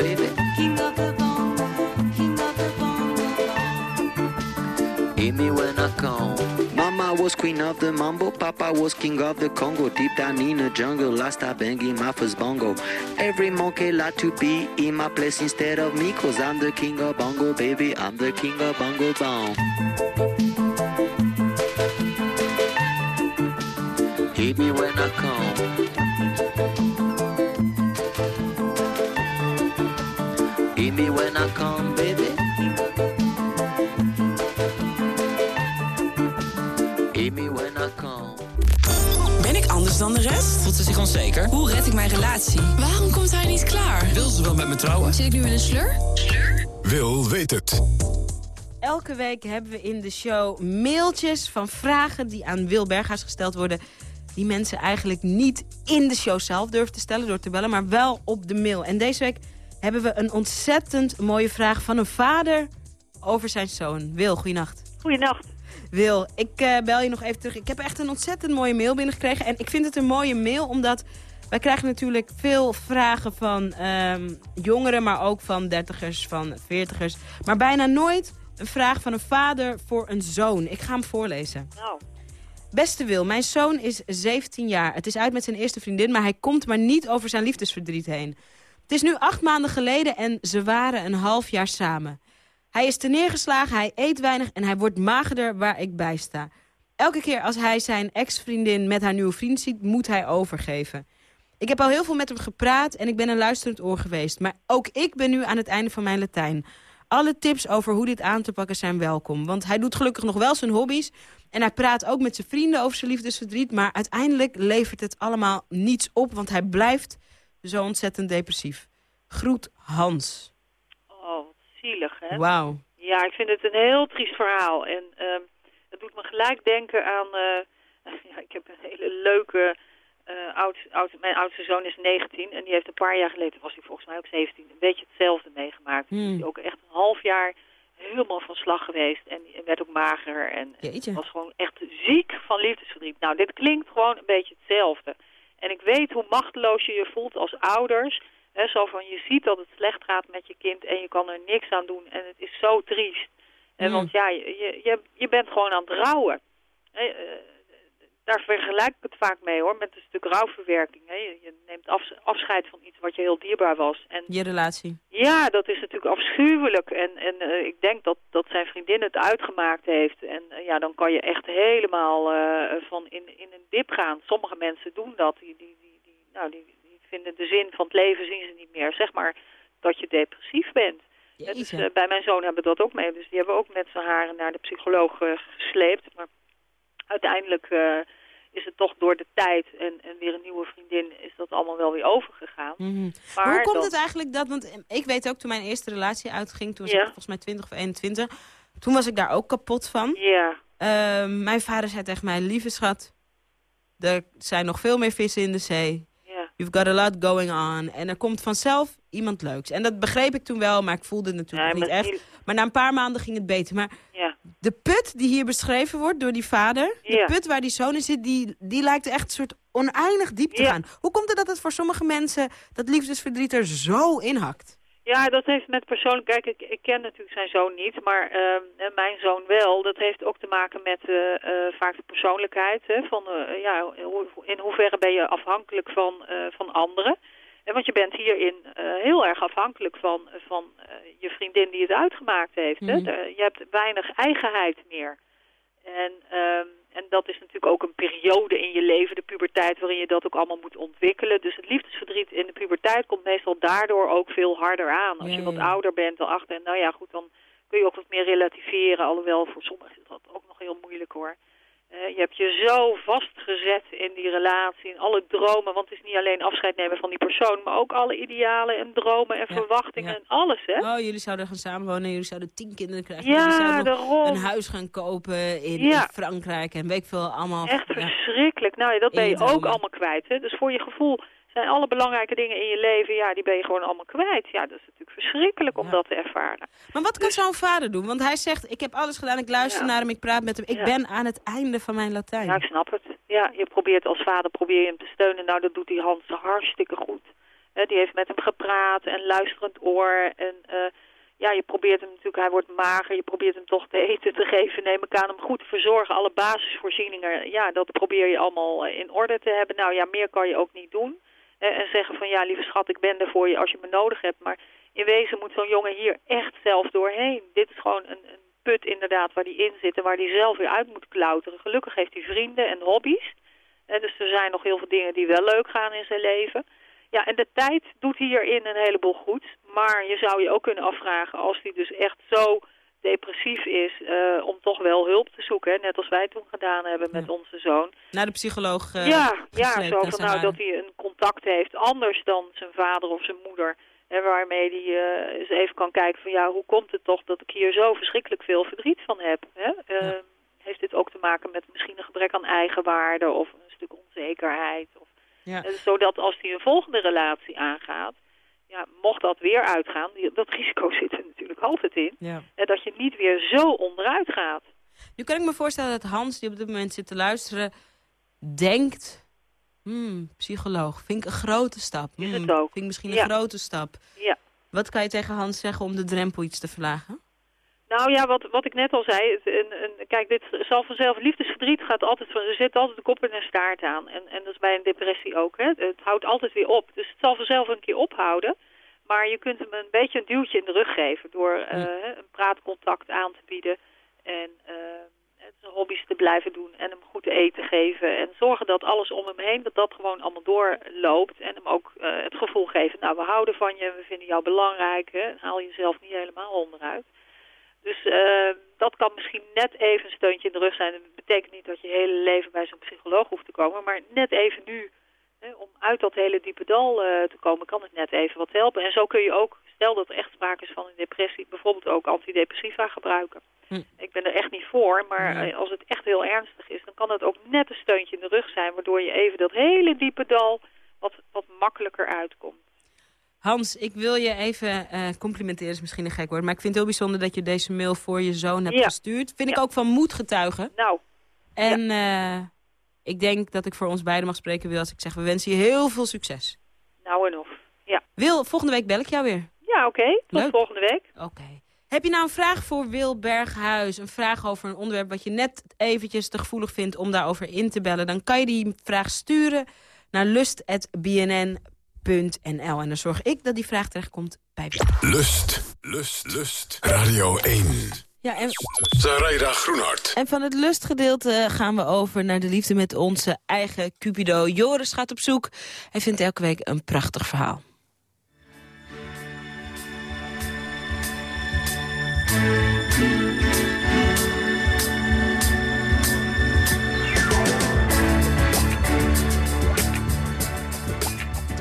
was queen of the mambo, Papa was king of the Congo. Deep down in the jungle, last I banging my first bongo. Every monkey like to be in my place instead of me, cause I'm the king of bongo, baby. I'm the king of bongo bong. Hear me when I come. Voelt ze zich onzeker? Hoe red ik mijn relatie? Waarom komt hij niet klaar? Wil ze wel met me trouwen? Zit ik nu in een slur? Wil weet het. Elke week hebben we in de show mailtjes van vragen die aan Wil Berghuis gesteld worden... die mensen eigenlijk niet in de show zelf durven te stellen door te bellen... maar wel op de mail. En deze week hebben we een ontzettend mooie vraag van een vader over zijn zoon. Wil, goeienacht. Goeienacht. Wil, ik eh, bel je nog even terug. Ik heb echt een ontzettend mooie mail binnengekregen. En ik vind het een mooie mail omdat wij krijgen natuurlijk veel vragen van ehm, jongeren... maar ook van dertigers, van veertigers. Maar bijna nooit een vraag van een vader voor een zoon. Ik ga hem voorlezen. Nou, Beste Wil, mijn zoon is 17 jaar. Het is uit met zijn eerste vriendin, maar hij komt maar niet over zijn liefdesverdriet heen. Het is nu acht maanden geleden en ze waren een half jaar samen. Hij is neergeslagen, hij eet weinig en hij wordt magerder waar ik bij sta. Elke keer als hij zijn ex-vriendin met haar nieuwe vriend ziet, moet hij overgeven. Ik heb al heel veel met hem gepraat en ik ben een luisterend oor geweest. Maar ook ik ben nu aan het einde van mijn Latijn. Alle tips over hoe dit aan te pakken zijn welkom. Want hij doet gelukkig nog wel zijn hobby's. En hij praat ook met zijn vrienden over zijn liefdesverdriet. Maar uiteindelijk levert het allemaal niets op. Want hij blijft zo ontzettend depressief. Groet Hans. Wat zielig, hè? Wauw. Ja, ik vind het een heel triest verhaal. En ehm, het doet me gelijk denken aan... eh, <laughs> ja, ik heb een hele leuke... eh, oud, oud, mijn oudste zoon is 19 en die heeft een paar jaar geleden, was hij volgens mij ook 17, een beetje hetzelfde meegemaakt. Hmm. Die ook echt een half jaar helemaal van slag geweest en, en werd ook mager en Jeetje. was gewoon echt ziek van liefdesverdriet. Nou, dit klinkt gewoon een beetje hetzelfde. En ik weet hoe machteloos je je voelt als ouders. Hè, zo van, je ziet dat het slecht gaat met je kind en je kan er niks aan doen. En het is zo triest. En Mm. Want ja, je, je, je, bent gewoon aan het rouwen. Eh, daar vergelijk ik het vaak mee hoor, met een stuk rouwverwerking. Hè. Je, je neemt af, afscheid van iets wat je heel dierbaar was. En Je relatie. ja, dat is natuurlijk afschuwelijk. En, en eh, ik denk dat, dat zijn vriendin het uitgemaakt heeft. En eh, ja, dan kan je echt helemaal van in, in een dip gaan. Sommige mensen doen dat. Die, die, die, die, nou, die vinden de zin van het leven zien ze niet meer. Zeg maar dat je depressief bent. Dus, bij mijn zoon hebben we dat ook mee. Dus die hebben we ook met zijn haren naar de psycholoog eh, gesleept. Maar uiteindelijk eh, is het toch door de tijd en, en weer een nieuwe vriendin... is dat allemaal wel weer overgegaan. Mhm. Maar Hoe komt het eigenlijk dat, want ik weet ook toen mijn eerste relatie uitging, toen was Ja. ik volgens mij 20 of 21, toen was ik daar ook kapot van. Ja. Ehm, mijn vader zei tegen mij, lieve schat, er zijn nog veel meer vissen in de zee. You've got a lot going on. En er komt vanzelf iemand leuks. En dat begreep ik toen wel, maar ik voelde het natuurlijk niet echt. Maar na een paar maanden ging het beter. Maar Ja. de put die hier beschreven wordt door die vader, de put waar die zoon in zit, die, die lijkt echt een soort oneindig diep te gaan. Hoe komt het dat het voor sommige mensen dat liefdesverdriet er zo in hakt? Ja, dat heeft met persoonlijk... Kijk, ik, ik ken natuurlijk zijn zoon niet, maar en mijn zoon wel. Dat heeft ook te maken met eh, vaak de persoonlijkheid. Hè, van, eh, ja, hoe- in hoeverre ben je afhankelijk van, eh, van anderen. En want je bent hierin heel erg afhankelijk van, van je vriendin die het uitgemaakt heeft. hè. De- je hebt weinig eigenheid meer. En, ehm, en dat is natuurlijk ook een periode in je leven, de puberteit, waarin je dat ook allemaal moet ontwikkelen. Dus het liefdesverdriet in de puberteit komt meestal daardoor ook veel harder aan. Als je wat ouder bent, al achter, en nou ja, goed, dan kun je ook wat meer relativeren. Alhoewel, voor sommigen is dat ook nog heel moeilijk hoor. Je hebt je zo vastgezet in die relatie, in alle dromen. Want het is niet alleen afscheid nemen van die persoon, maar ook alle idealen en dromen en verwachtingen en alles, hè? Oh, jullie zouden gaan samenwonen en jullie zouden tien kinderen krijgen. Ja, jullie zouden daarom. een huis gaan kopen in, Ja. in Frankrijk en weet ik veel allemaal. Echt verschrikkelijk. Nou ja, dat ben je ook allemaal kwijt. Hè? Dus voor je gevoel zijn alle belangrijke dingen in je leven, ja, die ben je gewoon allemaal kwijt. Ja, dat is natuurlijk verschrikkelijk om dat te ervaren. Maar wat kan zo'n vader doen? Want hij zegt, ik heb alles gedaan, ik luister Ja. naar hem, ik praat met hem. Ik Ja. ben aan het einde van mijn Latijn. Ja, ik snap het. Ja, je probeert als vader probeer je hem te steunen. Nou, dat doet die Hans hartstikke goed. Hè, die heeft met hem gepraat en luisterend oor. En eh, ja, je probeert hem natuurlijk, hij wordt mager. Je probeert hem toch te eten te geven. Neem ik aan hem goed te verzorgen. Alle basisvoorzieningen, ja, dat probeer je allemaal eh, in orde te hebben. Nou ja, meer kan je ook niet doen. Eh, en zeggen van, ja, lieve schat, ik ben er voor je als je me nodig hebt. Maar in wezen moet zo'n jongen hier echt zelf doorheen. Dit is gewoon een, een put inderdaad waar hij in zit en waar hij zelf weer uit moet klauteren. Gelukkig heeft hij vrienden en hobby's. Eh, dus er zijn nog heel veel dingen die wel leuk gaan in zijn leven. Ja, en de tijd doet hierin een heleboel goed. Maar je zou je ook kunnen afvragen als hij dus echt zo depressief is... eh, om toch wel hulp te zoeken. Hè? Net als wij toen gedaan hebben met onze zoon. Naar de psycholoog eh, ja, ja, zo van nou dat hij een contact heeft anders dan zijn vader of zijn moeder. Hè, waarmee hij eh, eens even kan kijken van ja, hoe komt het toch dat ik hier zo verschrikkelijk veel verdriet van heb. Hè? Eh, Heeft dit ook te maken met misschien een gebrek aan eigenwaarde of een stuk onzekerheid? Of, Ja. eh, zodat als hij een volgende relatie aangaat, ja, mocht dat weer uitgaan, die- dat <laughs> risico zit er natuurlijk altijd in. Ja. En dat je niet weer zo onderuit gaat. Nu kan ik me voorstellen dat Hans, die op dit moment zit te luisteren, denkt... Hmm, psycholoog, vind ik een grote stap. Is Hmm, het ook. Vind ik misschien Ja. een grote stap. Ja. Wat kan je tegen Hans zeggen om de drempel iets te verlagen? Nou ja, wat, wat ik net al zei, een, een, kijk, dit zal vanzelf, liefdesverdriet gaat altijd van, er zit altijd een kop en een staart aan. En, en dat is bij een depressie ook, hè. Het houdt altijd weer op. Dus het zal vanzelf een keer ophouden. Maar je kunt hem een beetje een duwtje in de rug geven door eh, een praatcontact aan te bieden. En zijn hobby's te blijven doen en hem goed te eten geven. En zorgen dat alles om hem heen, dat dat gewoon allemaal doorloopt. En hem ook eh, het gevoel geven, nou we houden van je, we vinden jou belangrijk. Hè. Haal jezelf niet helemaal onderuit. Dus eh, dat kan misschien net even een steuntje in de rug zijn. Dat betekent niet dat je hele leven bij zo'n psycholoog hoeft te komen. Maar net even nu, om uit dat hele diepe dal eh, te komen, kan het net even wat helpen. En zo kun je ook, stel dat er echt sprake is van een depressie, bijvoorbeeld ook antidepressiva gebruiken. Hm. Ik ben er echt niet voor, maar eh, als het echt heel ernstig is, dan kan dat ook net een steuntje in de rug zijn. Waardoor je even dat hele diepe dal wat, wat makkelijker uitkomt. Hans, ik wil je even eh, complimenteren, is misschien een gek woord... maar ik vind het heel bijzonder dat je deze mail voor je zoon hebt Ja. gestuurd. Vind ik ook van moed getuigen. Nou. En ik denk dat ik voor ons beiden mag spreken, Wil, als ik zeg... we wensen je heel veel succes. Nou en of. Ja, Wil, volgende week bel ik jou weer. ja oké. Tot Leuk. volgende week. Oké. Heb je nou een vraag voor Wil Berghuis? Een vraag over een onderwerp wat je net eventjes te gevoelig vindt om daarover in te bellen? Dan kan je die vraag sturen naar lust.bnn.nl. En dan zorg ik dat die vraag terechtkomt bij Wil. Lust, lust, lust. Radio 1. Ja, en, Groenhart. en van het lustgedeelte gaan we over naar de liefde met onze eigen Cupido. Joris gaat op zoek. Hij vindt elke week een prachtig verhaal.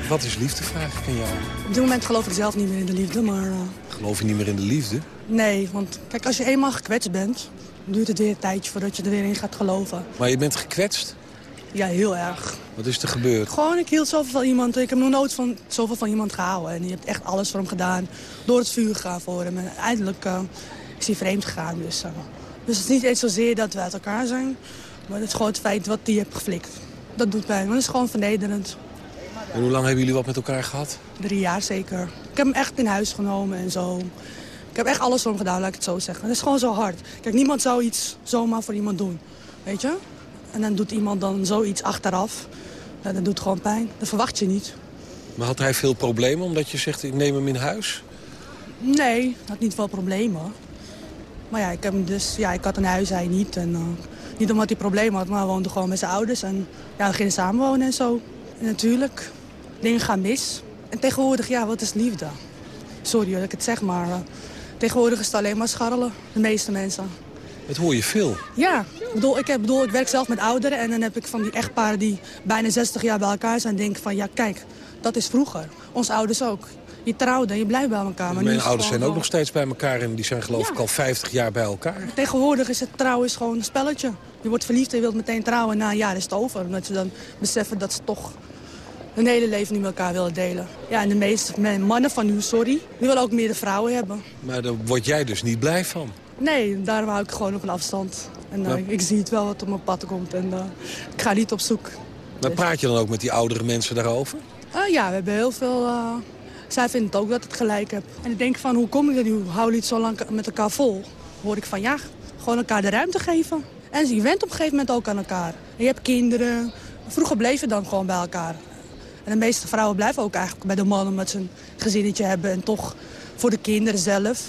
Wat is liefde, vraag ik aan jou. Op dit moment geloof ik zelf niet meer in de liefde, maar... eh, Geloof je niet meer in de liefde? nee, want kijk, als je eenmaal gekwetst bent... duurt het weer een tijdje voordat je er weer in gaat geloven. Maar je bent gekwetst? Ja, heel erg. Wat is er gebeurd? Gewoon, ik hield zoveel van iemand. Ik heb nog nooit van, zoveel van iemand gehouden. En je hebt echt alles voor hem gedaan. Door het vuur gegaan voor hem. En uiteindelijk eh, is hij vreemd gegaan. Dus, eh, dus het is niet eens zozeer dat we uit elkaar zijn. Maar het is gewoon het feit wat hij heeft geflikt. Dat doet pijn. Maar het is gewoon vernederend. En hoe lang hebben jullie wat met elkaar gehad? Drie jaar zeker. Ik heb hem echt in huis genomen en zo. Ik heb echt alles voor hem gedaan, laat ik het zo zeggen. Het is gewoon zo hard. Kijk, niemand zou iets zomaar voor iemand doen. Weet je? En dan doet iemand dan zoiets achteraf. Ja, dat doet gewoon pijn. Dat verwacht je niet. Maar had hij veel problemen omdat je zegt ik neem hem in huis? Nee, had niet veel problemen. Maar ja, ik, heb hem dus, ja, ik had een huis, hij niet. En, eh, niet omdat hij problemen had, maar hij woonde gewoon met zijn ouders. En ja, we gingen samenwonen en zo. En natuurlijk, dingen gaan mis. En tegenwoordig, ja, wat is liefde? Sorry dat ik het zeg, maar eh, tegenwoordig is het alleen maar scharrelen. De meeste mensen. Dat hoor je veel. Ja, ik bedoel, ik, heb, bedoel, ik werk zelf met ouderen en dan heb ik van die echtparen die bijna 60 jaar bij elkaar zijn. denk ik van, ja kijk, dat is vroeger. Onze ouders ook. Je trouwde en je blijft bij elkaar. Maar Mijn ouders zijn ook nog steeds bij elkaar en die zijn geloof Ja. ik al 50 jaar bij elkaar. Tegenwoordig is het trouwen is gewoon een spelletje. Je wordt verliefd en je wilt meteen trouwen. Na een jaar is het over. Omdat ze dan beseffen dat ze toch hun hele leven niet met elkaar willen delen. Ja, en de meeste mannen van nu, sorry, die willen ook meer de vrouwen hebben. Maar daar word jij dus niet blij van. Nee, daarom hou ik gewoon op een afstand. En eh, ik zie het wel wat op mijn pad komt. En eh, ik ga niet op zoek. Maar praat je dan ook met die oudere mensen daarover? Ah, ja, we hebben heel veel... zij vinden ook dat ik gelijk heb. En ik denk van, hoe kom ik er nu? Hoe houden jullie het zo lang met elkaar vol? Hoor ik van, ja, gewoon elkaar de ruimte geven. En je went op een gegeven moment ook aan elkaar. En je hebt kinderen. Vroeger bleven dan gewoon bij elkaar. En de meeste vrouwen blijven ook eigenlijk bij de man... omdat ze een gezinnetje hebben en toch voor de kinderen zelf.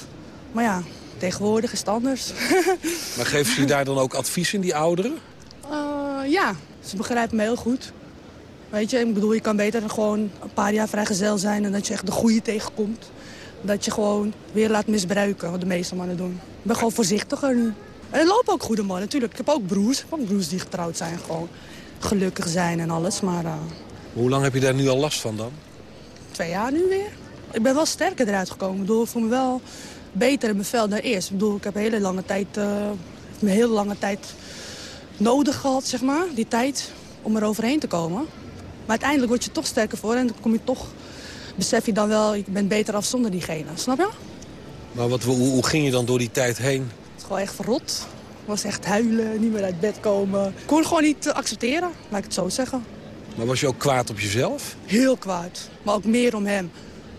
Maar ja, tegenwoordig is het anders. <laughs> Maar geven ze daar dan ook advies in, die ouderen? Eh, ja, ze begrijpen me heel goed. Weet je, ik bedoel, je kan beter gewoon een paar jaar vrijgezel zijn... en dat je echt de goede tegenkomt. Dat je gewoon weer laat misbruiken, wat de meeste mannen doen. Ik ben gewoon voorzichtiger nu. En er lopen ook goede mannen, natuurlijk. Ik heb ook broers. Ik heb ook broers die getrouwd zijn, gewoon gelukkig zijn en alles. Maar eh, Hoe lang heb je daar nu al last van dan? twee jaar nu weer. Ik ben wel sterker eruit gekomen. Ik bedoel, ik voel me wel beter in mijn vel dan eerst. Ik bedoel, ik heb een hele lange tijd, eh, een hele lange tijd nodig gehad, zeg maar. Die tijd om er overheen te komen. Maar uiteindelijk word je toch sterker voor en dan kom je toch... Besef je dan wel, ik ben beter af zonder diegene. Snap je? Maar wat, hoe, hoe ging je dan door die tijd heen? Het is gewoon echt verrot. Ik was echt huilen, niet meer uit bed komen. Ik kon het gewoon niet accepteren, laat ik het zo zeggen. Maar was je ook kwaad op jezelf? Heel kwaad. Maar ook meer om hem.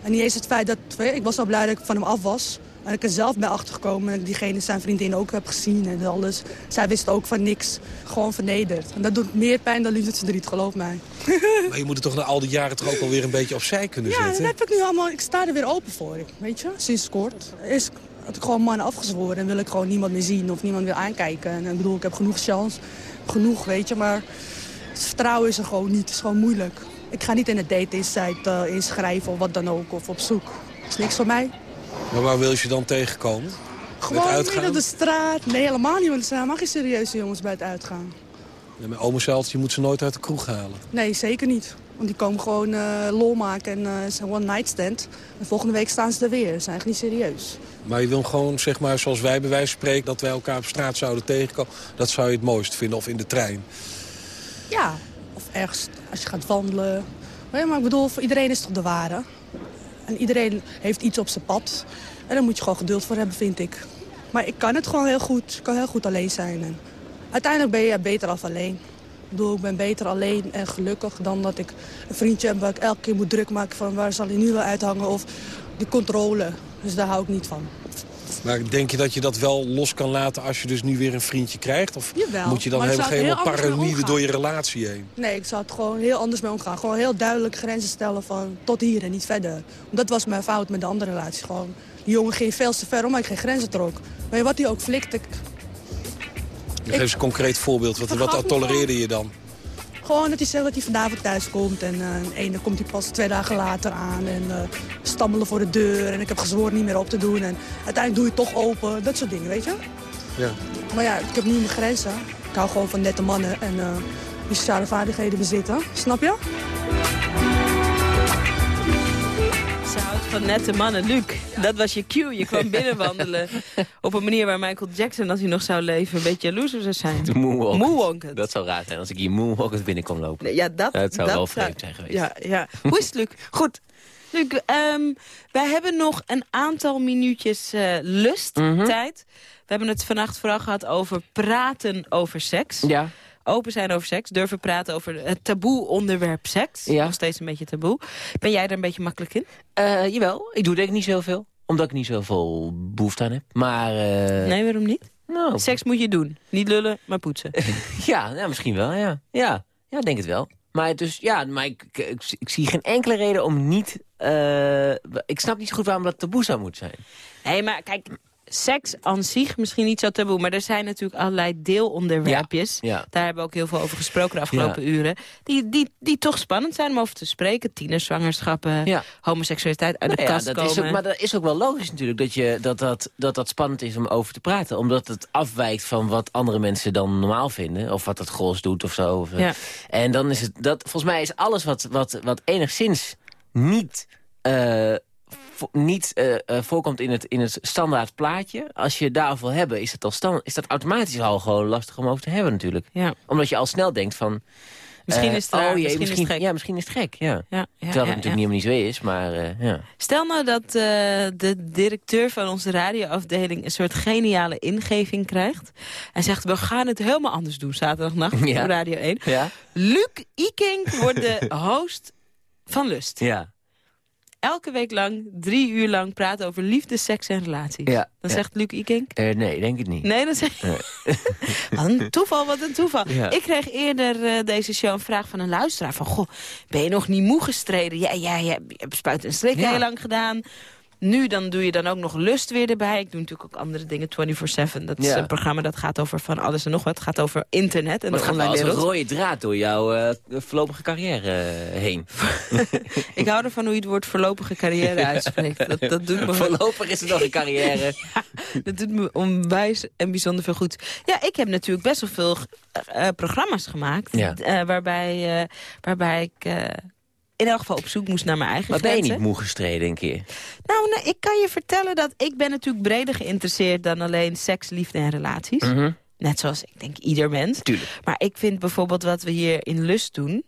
En niet eens het feit dat... Ik was al blij dat ik van hem af was. En ik er zelf bij achtergekomen. En diegene zijn vriendin ook heb gezien en alles. Zij wist ook van niks. Gewoon vernederd. En dat doet meer pijn dan liefdesverdriet, geloof mij. <laughs> Maar je moet het toch na al die jaren toch ook wel weer een beetje opzij kunnen Ja, dat zetten? heb ik nu allemaal... Ik sta er weer open voor, weet je. Sinds kort. Eerst had ik gewoon mannen afgezworen. En wil ik gewoon niemand meer zien of niemand meer aankijken. En ik bedoel, ik heb genoeg chance. Genoeg, weet je. Maar het vertrouwen is er gewoon niet. Het is gewoon moeilijk. Ik ga niet in de dating-site eh, inschrijven of wat dan ook. Of op zoek. Dat is niks voor mij. Maar waar wil je dan tegenkomen? Gewoon midden uitgaan? op de straat. Nee, helemaal niet. Want er zijn mag je serieuze jongens bij het uitgaan. Ja, mijn oma altijd, je moet ze nooit uit de kroeg halen. Nee, zeker niet. Want die komen gewoon eh, lol maken en het is een one-night stand. En volgende week staan ze er weer. Ze zijn echt niet serieus. Maar je wil gewoon, zeg maar, zoals wij bij wijze van spreken... dat wij elkaar op straat zouden tegenkomen. Dat zou je het mooist vinden, of in de trein. Ja, of ergens als je gaat wandelen. Maar ik bedoel, voor iedereen is toch de ware. En iedereen heeft iets op zijn pad. En daar moet je gewoon geduld voor hebben, vind ik. Maar ik kan het gewoon heel goed. Ik kan heel goed alleen zijn. En uiteindelijk ben je beter af alleen. Ik bedoel, ik ben beter alleen en gelukkig dan dat ik een vriendje heb... waar ik elke keer moet druk maken van waar zal hij nu wel uithangen. Of die controle. Dus daar hou ik niet van. Maar denk je dat je dat wel los kan laten als je dus nu weer een vriendje krijgt? Of Jawel, moet je dan maar helemaal, helemaal paranoïde door je relatie heen? Nee, ik zou het gewoon heel anders mee omgaan. Gewoon heel duidelijk grenzen stellen van tot hier en niet verder. Want dat was mijn fout met de andere relatie. Gewoon, die jongen ging veel te ver omdat ik geen grenzen trok. Weet je wat hij ook flikte? Ik- Geef eens een concreet voorbeeld. Wat, wat tolereerde je dan? Gewoon dat hij zegt dat hij vanavond thuis komt. En eh ene komt hij pas twee dagen later aan. En eh, stammelen voor de deur. En ik heb gezworen niet meer op te doen. En uiteindelijk doe je het toch open. Dat soort dingen, weet je? Ja. Maar ja, ik heb nu mijn grenzen. Ik hou gewoon van nette mannen en eh, die sociale vaardigheden bezitten. Snap je? Van nette mannen. Luc, dat was je cue. Je kwam <laughs> binnenwandelen op een manier waar Michael Jackson, als hij nog zou leven, een beetje jaloers zou zijn. De moonwalk. Dat zou raar zijn als ik hier moonwalkend binnenkom lopen. Ja, dat, Het zou dat wel vreemd zijn geweest. Ja, ja. <laughs> Hoe is het, Luc? Goed. Luc, ehm, wij hebben nog een aantal minuutjes eh lusttijd. Mhm. We hebben het vannacht vooral gehad over praten over seks. Ja. Open zijn over seks. Durven praten over het taboe onderwerp seks. Ja. Nog steeds een beetje taboe. Ben jij er een beetje makkelijk in? Eh, jawel, ik doe denk ik niet zoveel. Omdat ik niet zoveel behoefte aan heb. Maar... eh, Nee, waarom niet? Nou. Seks moet je doen. Niet lullen, maar poetsen. <laughs> Ja, ja, misschien wel, ja. Ja, ja denk het wel. Maar, dus, ja, maar ik, ik, ik, ik zie geen enkele reden om niet... eh, ik snap niet zo goed waarom dat taboe zou moeten zijn. Nee, maar kijk, seks aan zich misschien niet zo taboe. Maar er zijn natuurlijk allerlei deelonderwerpjes. Ja, ja. Daar hebben we ook heel veel over gesproken de afgelopen Ja. uren. Die, die, die toch spannend zijn om over te spreken. Tienerzwangerschappen, homoseksualiteit, uit de Nou ja, kast dat komen. is ook, maar dat is ook wel logisch natuurlijk dat, je, dat, dat, dat dat spannend is om over te praten. Omdat het afwijkt van wat andere mensen dan normaal vinden. Of wat het Gros doet of zo. Of, eh. En dan is het, dat, volgens mij is alles wat, wat, wat enigszins niet... eh, niet eh, eh, voorkomt in het, in het standaard plaatje. Als je daarvoor wil hebben, is, het al stand, is dat automatisch al gewoon lastig om over te hebben natuurlijk. Ja. Omdat je al snel denkt van... Misschien eh, is het raar, oh jee, misschien is het gek. Ja, misschien is het gek, ja. Ja, ja, Terwijl het natuurlijk niet helemaal niet zo is, maar ja. Stel nou dat de directeur van onze radioafdeling... een soort geniale ingeving krijgt. En zegt, we gaan het helemaal anders doen zaterdagnacht <laughs> op Radio 1. Ja? Luc Ikink wordt de <laughs> host van Lust. Ja. Elke week lang, drie uur lang praten over liefde, seks en relaties. Ja, Dan ja. zegt Luc Ikink... Eh, nee, denk ik niet. Nee, dan zeg. Nee. <laughs> Wat een toeval, wat een toeval. Ja. Ik kreeg eerder eh, deze show een vraag van een luisteraar. Van, goh, ben je nog niet moe gestreden? Ja, ja, ja, je hebt spuit en Ja. heel lang gedaan. Nu dan doe je dan ook nog lust weer erbij. Ik doe natuurlijk ook andere dingen, 24-7. Dat is een programma dat gaat over van alles en nog wat. Het gaat over internet en Maar het gaat als een rode draad door jouw eh, voorlopige carrière eh, heen. <laughs> Ik hou ervan hoe je het woord voorlopige carrière uitspreekt. Dat, dat doet me Voorlopig is het nog een carrière. <laughs> Dat doet me onwijs en bijzonder veel goed. Ja, ik heb natuurlijk best wel veel eh, programma's gemaakt. Ja. waarbij, waarbij ik in elk geval op zoek moest naar mijn eigen Maar ben je niet moe gestreden een keer? Nou, ik kan je vertellen dat ik ben natuurlijk breder geïnteresseerd... dan alleen seks, liefde en relaties. Mhm. Net zoals, ik denk, ieder mens. Tuurlijk. Maar ik vind bijvoorbeeld wat we hier in Lust doen...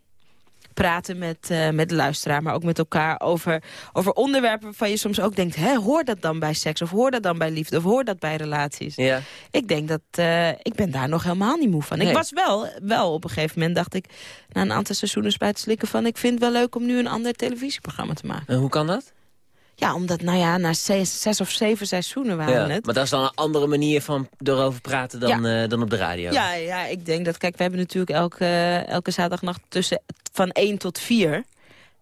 praten met, eh, met de luisteraar, maar ook met elkaar... Over, over onderwerpen waarvan je soms ook denkt... Hè, hoor dat dan bij seks, of hoor dat dan bij liefde... of hoor dat bij relaties. Ja. Ik denk dat... eh, ik ben daar nog helemaal niet moe van. Ik was wel, wel op een gegeven moment, dacht ik... na een aantal seizoenen spuit slikken van... ik vind het wel leuk om nu een ander televisieprogramma te maken. En hoe kan dat? Ja, omdat, nou ja, na zes, zes of zeven seizoenen waren Ja, het. maar dat is dan een andere manier van erover praten dan, eh, dan op de radio. Ja, ja, ik denk dat, kijk, we hebben natuurlijk elke, elke zaterdagnacht tussen van 1 tot 4.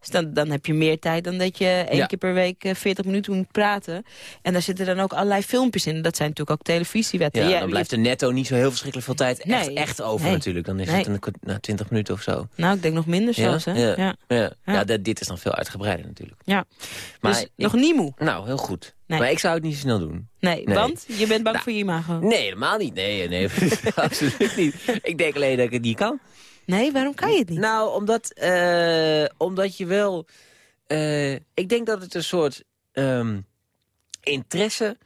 Dus dan, dan heb je meer tijd dan dat je één Ja. keer per week eh, 40 minuten moet praten. En daar zitten dan ook allerlei filmpjes in. Dat zijn natuurlijk ook televisiewetten. Ja, Ja, dan blijft er netto niet zo heel verschrikkelijk veel tijd echt, Nee. echt over Nee. natuurlijk. Dan is Nee. het een, kwart- nou, 20 minuten of zo. Nou, ik denk nog minder zelfs, hè? Ja, Ja. ja. Ja. ja. dit is dan veel uitgebreider natuurlijk. Ja. Maar dus ik- nog niet moe? Nou, heel goed. Nee. Maar ik zou het niet zo snel doen. Nee, Nee. want je bent bang Nou, voor je imago. Nee, helemaal niet. Nee, nee <laughs> absoluut niet. Ik denk alleen dat ik het niet kan. Nee, waarom kan je het niet? Nou, omdat, eh, omdat je wel... eh, ik denk dat het een soort ehm, interesse...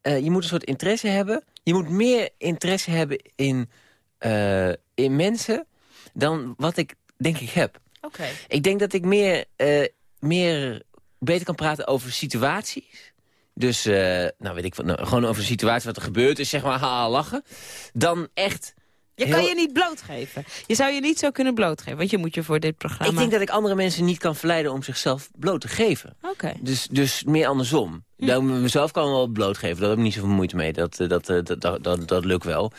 eh, je moet een soort interesse hebben. Je moet meer interesse hebben in, eh, in mensen dan wat ik denk ik heb. Oké. Ik denk dat ik meer, eh, meer beter kan praten over situaties. Dus, eh, nou weet ik wat, nou, gewoon over de situatie wat er gebeurt is, zeg maar, haha, <laughs> lachen. Dan echt... Je heel- kan je niet blootgeven. Je zou je niet zo kunnen blootgeven, want je moet je voor dit programma... Ik denk dat ik andere mensen niet kan verleiden om zichzelf bloot te geven. Oké. Dus, dus meer andersom. Dan mezelf kan wel blootgeven. Daar heb ik niet zoveel moeite mee. Dat, eh, dat, eh, dat, dat, dat, dat lukt wel.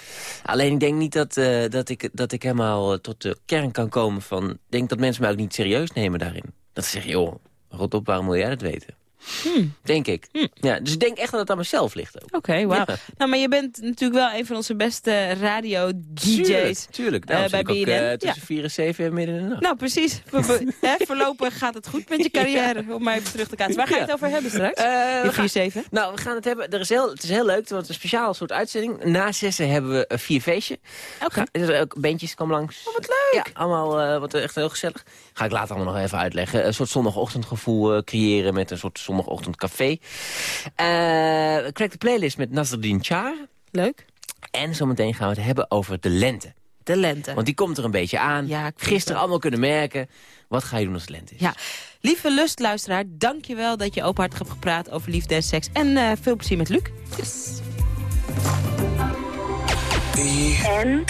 Alleen ik denk niet dat, eh, dat, ik, dat ik helemaal tot de kern kan komen van... Ik denk dat mensen mij ook niet serieus nemen daarin. Dat ze zeggen, joh, rot op, waarom wil jij dat weten? Denk ik. Ja, dus ik denk echt dat het aan mezelf ligt ook. Oké, wauw. Ja. Nou, maar je bent natuurlijk wel een van onze beste radio-dj's. Tuurlijk, tuurlijk. Eh, bij ik ook, eh, Ja. tussen vier en zeven midden in de nacht. Nou, precies. <laughs> Voorlopig gaat het goed met je <laughs> carrière, om maar even terug te kaatsen. Waar ga je het over hebben straks? Eh, we gaan- 4-7? Nou, we gaan het hebben. Er is heel, het is heel leuk, want een speciaal soort uitzending. Na zessen hebben we een vier feestje. Oké. Ga- ook bandjes komen langs. Oh, wat leuk! Ja, allemaal uh, wat echt heel gezellig. Ga ik later allemaal nog even uitleggen. Een soort zondagochtendgevoel uh, creëren met een soort zondagochtendcafé. Uh, Crack de playlist met Nasruddin Char. Leuk. En zometeen gaan we het hebben over de lente. De lente. Want die komt er een beetje aan. Ja, Gisteren allemaal kunnen merken. Wat ga je doen als het lente is? Ja, lieve lustluisteraar, dank je wel dat je openhartig hebt gepraat over liefde en seks. En uh, veel plezier met Luc. Yes. N.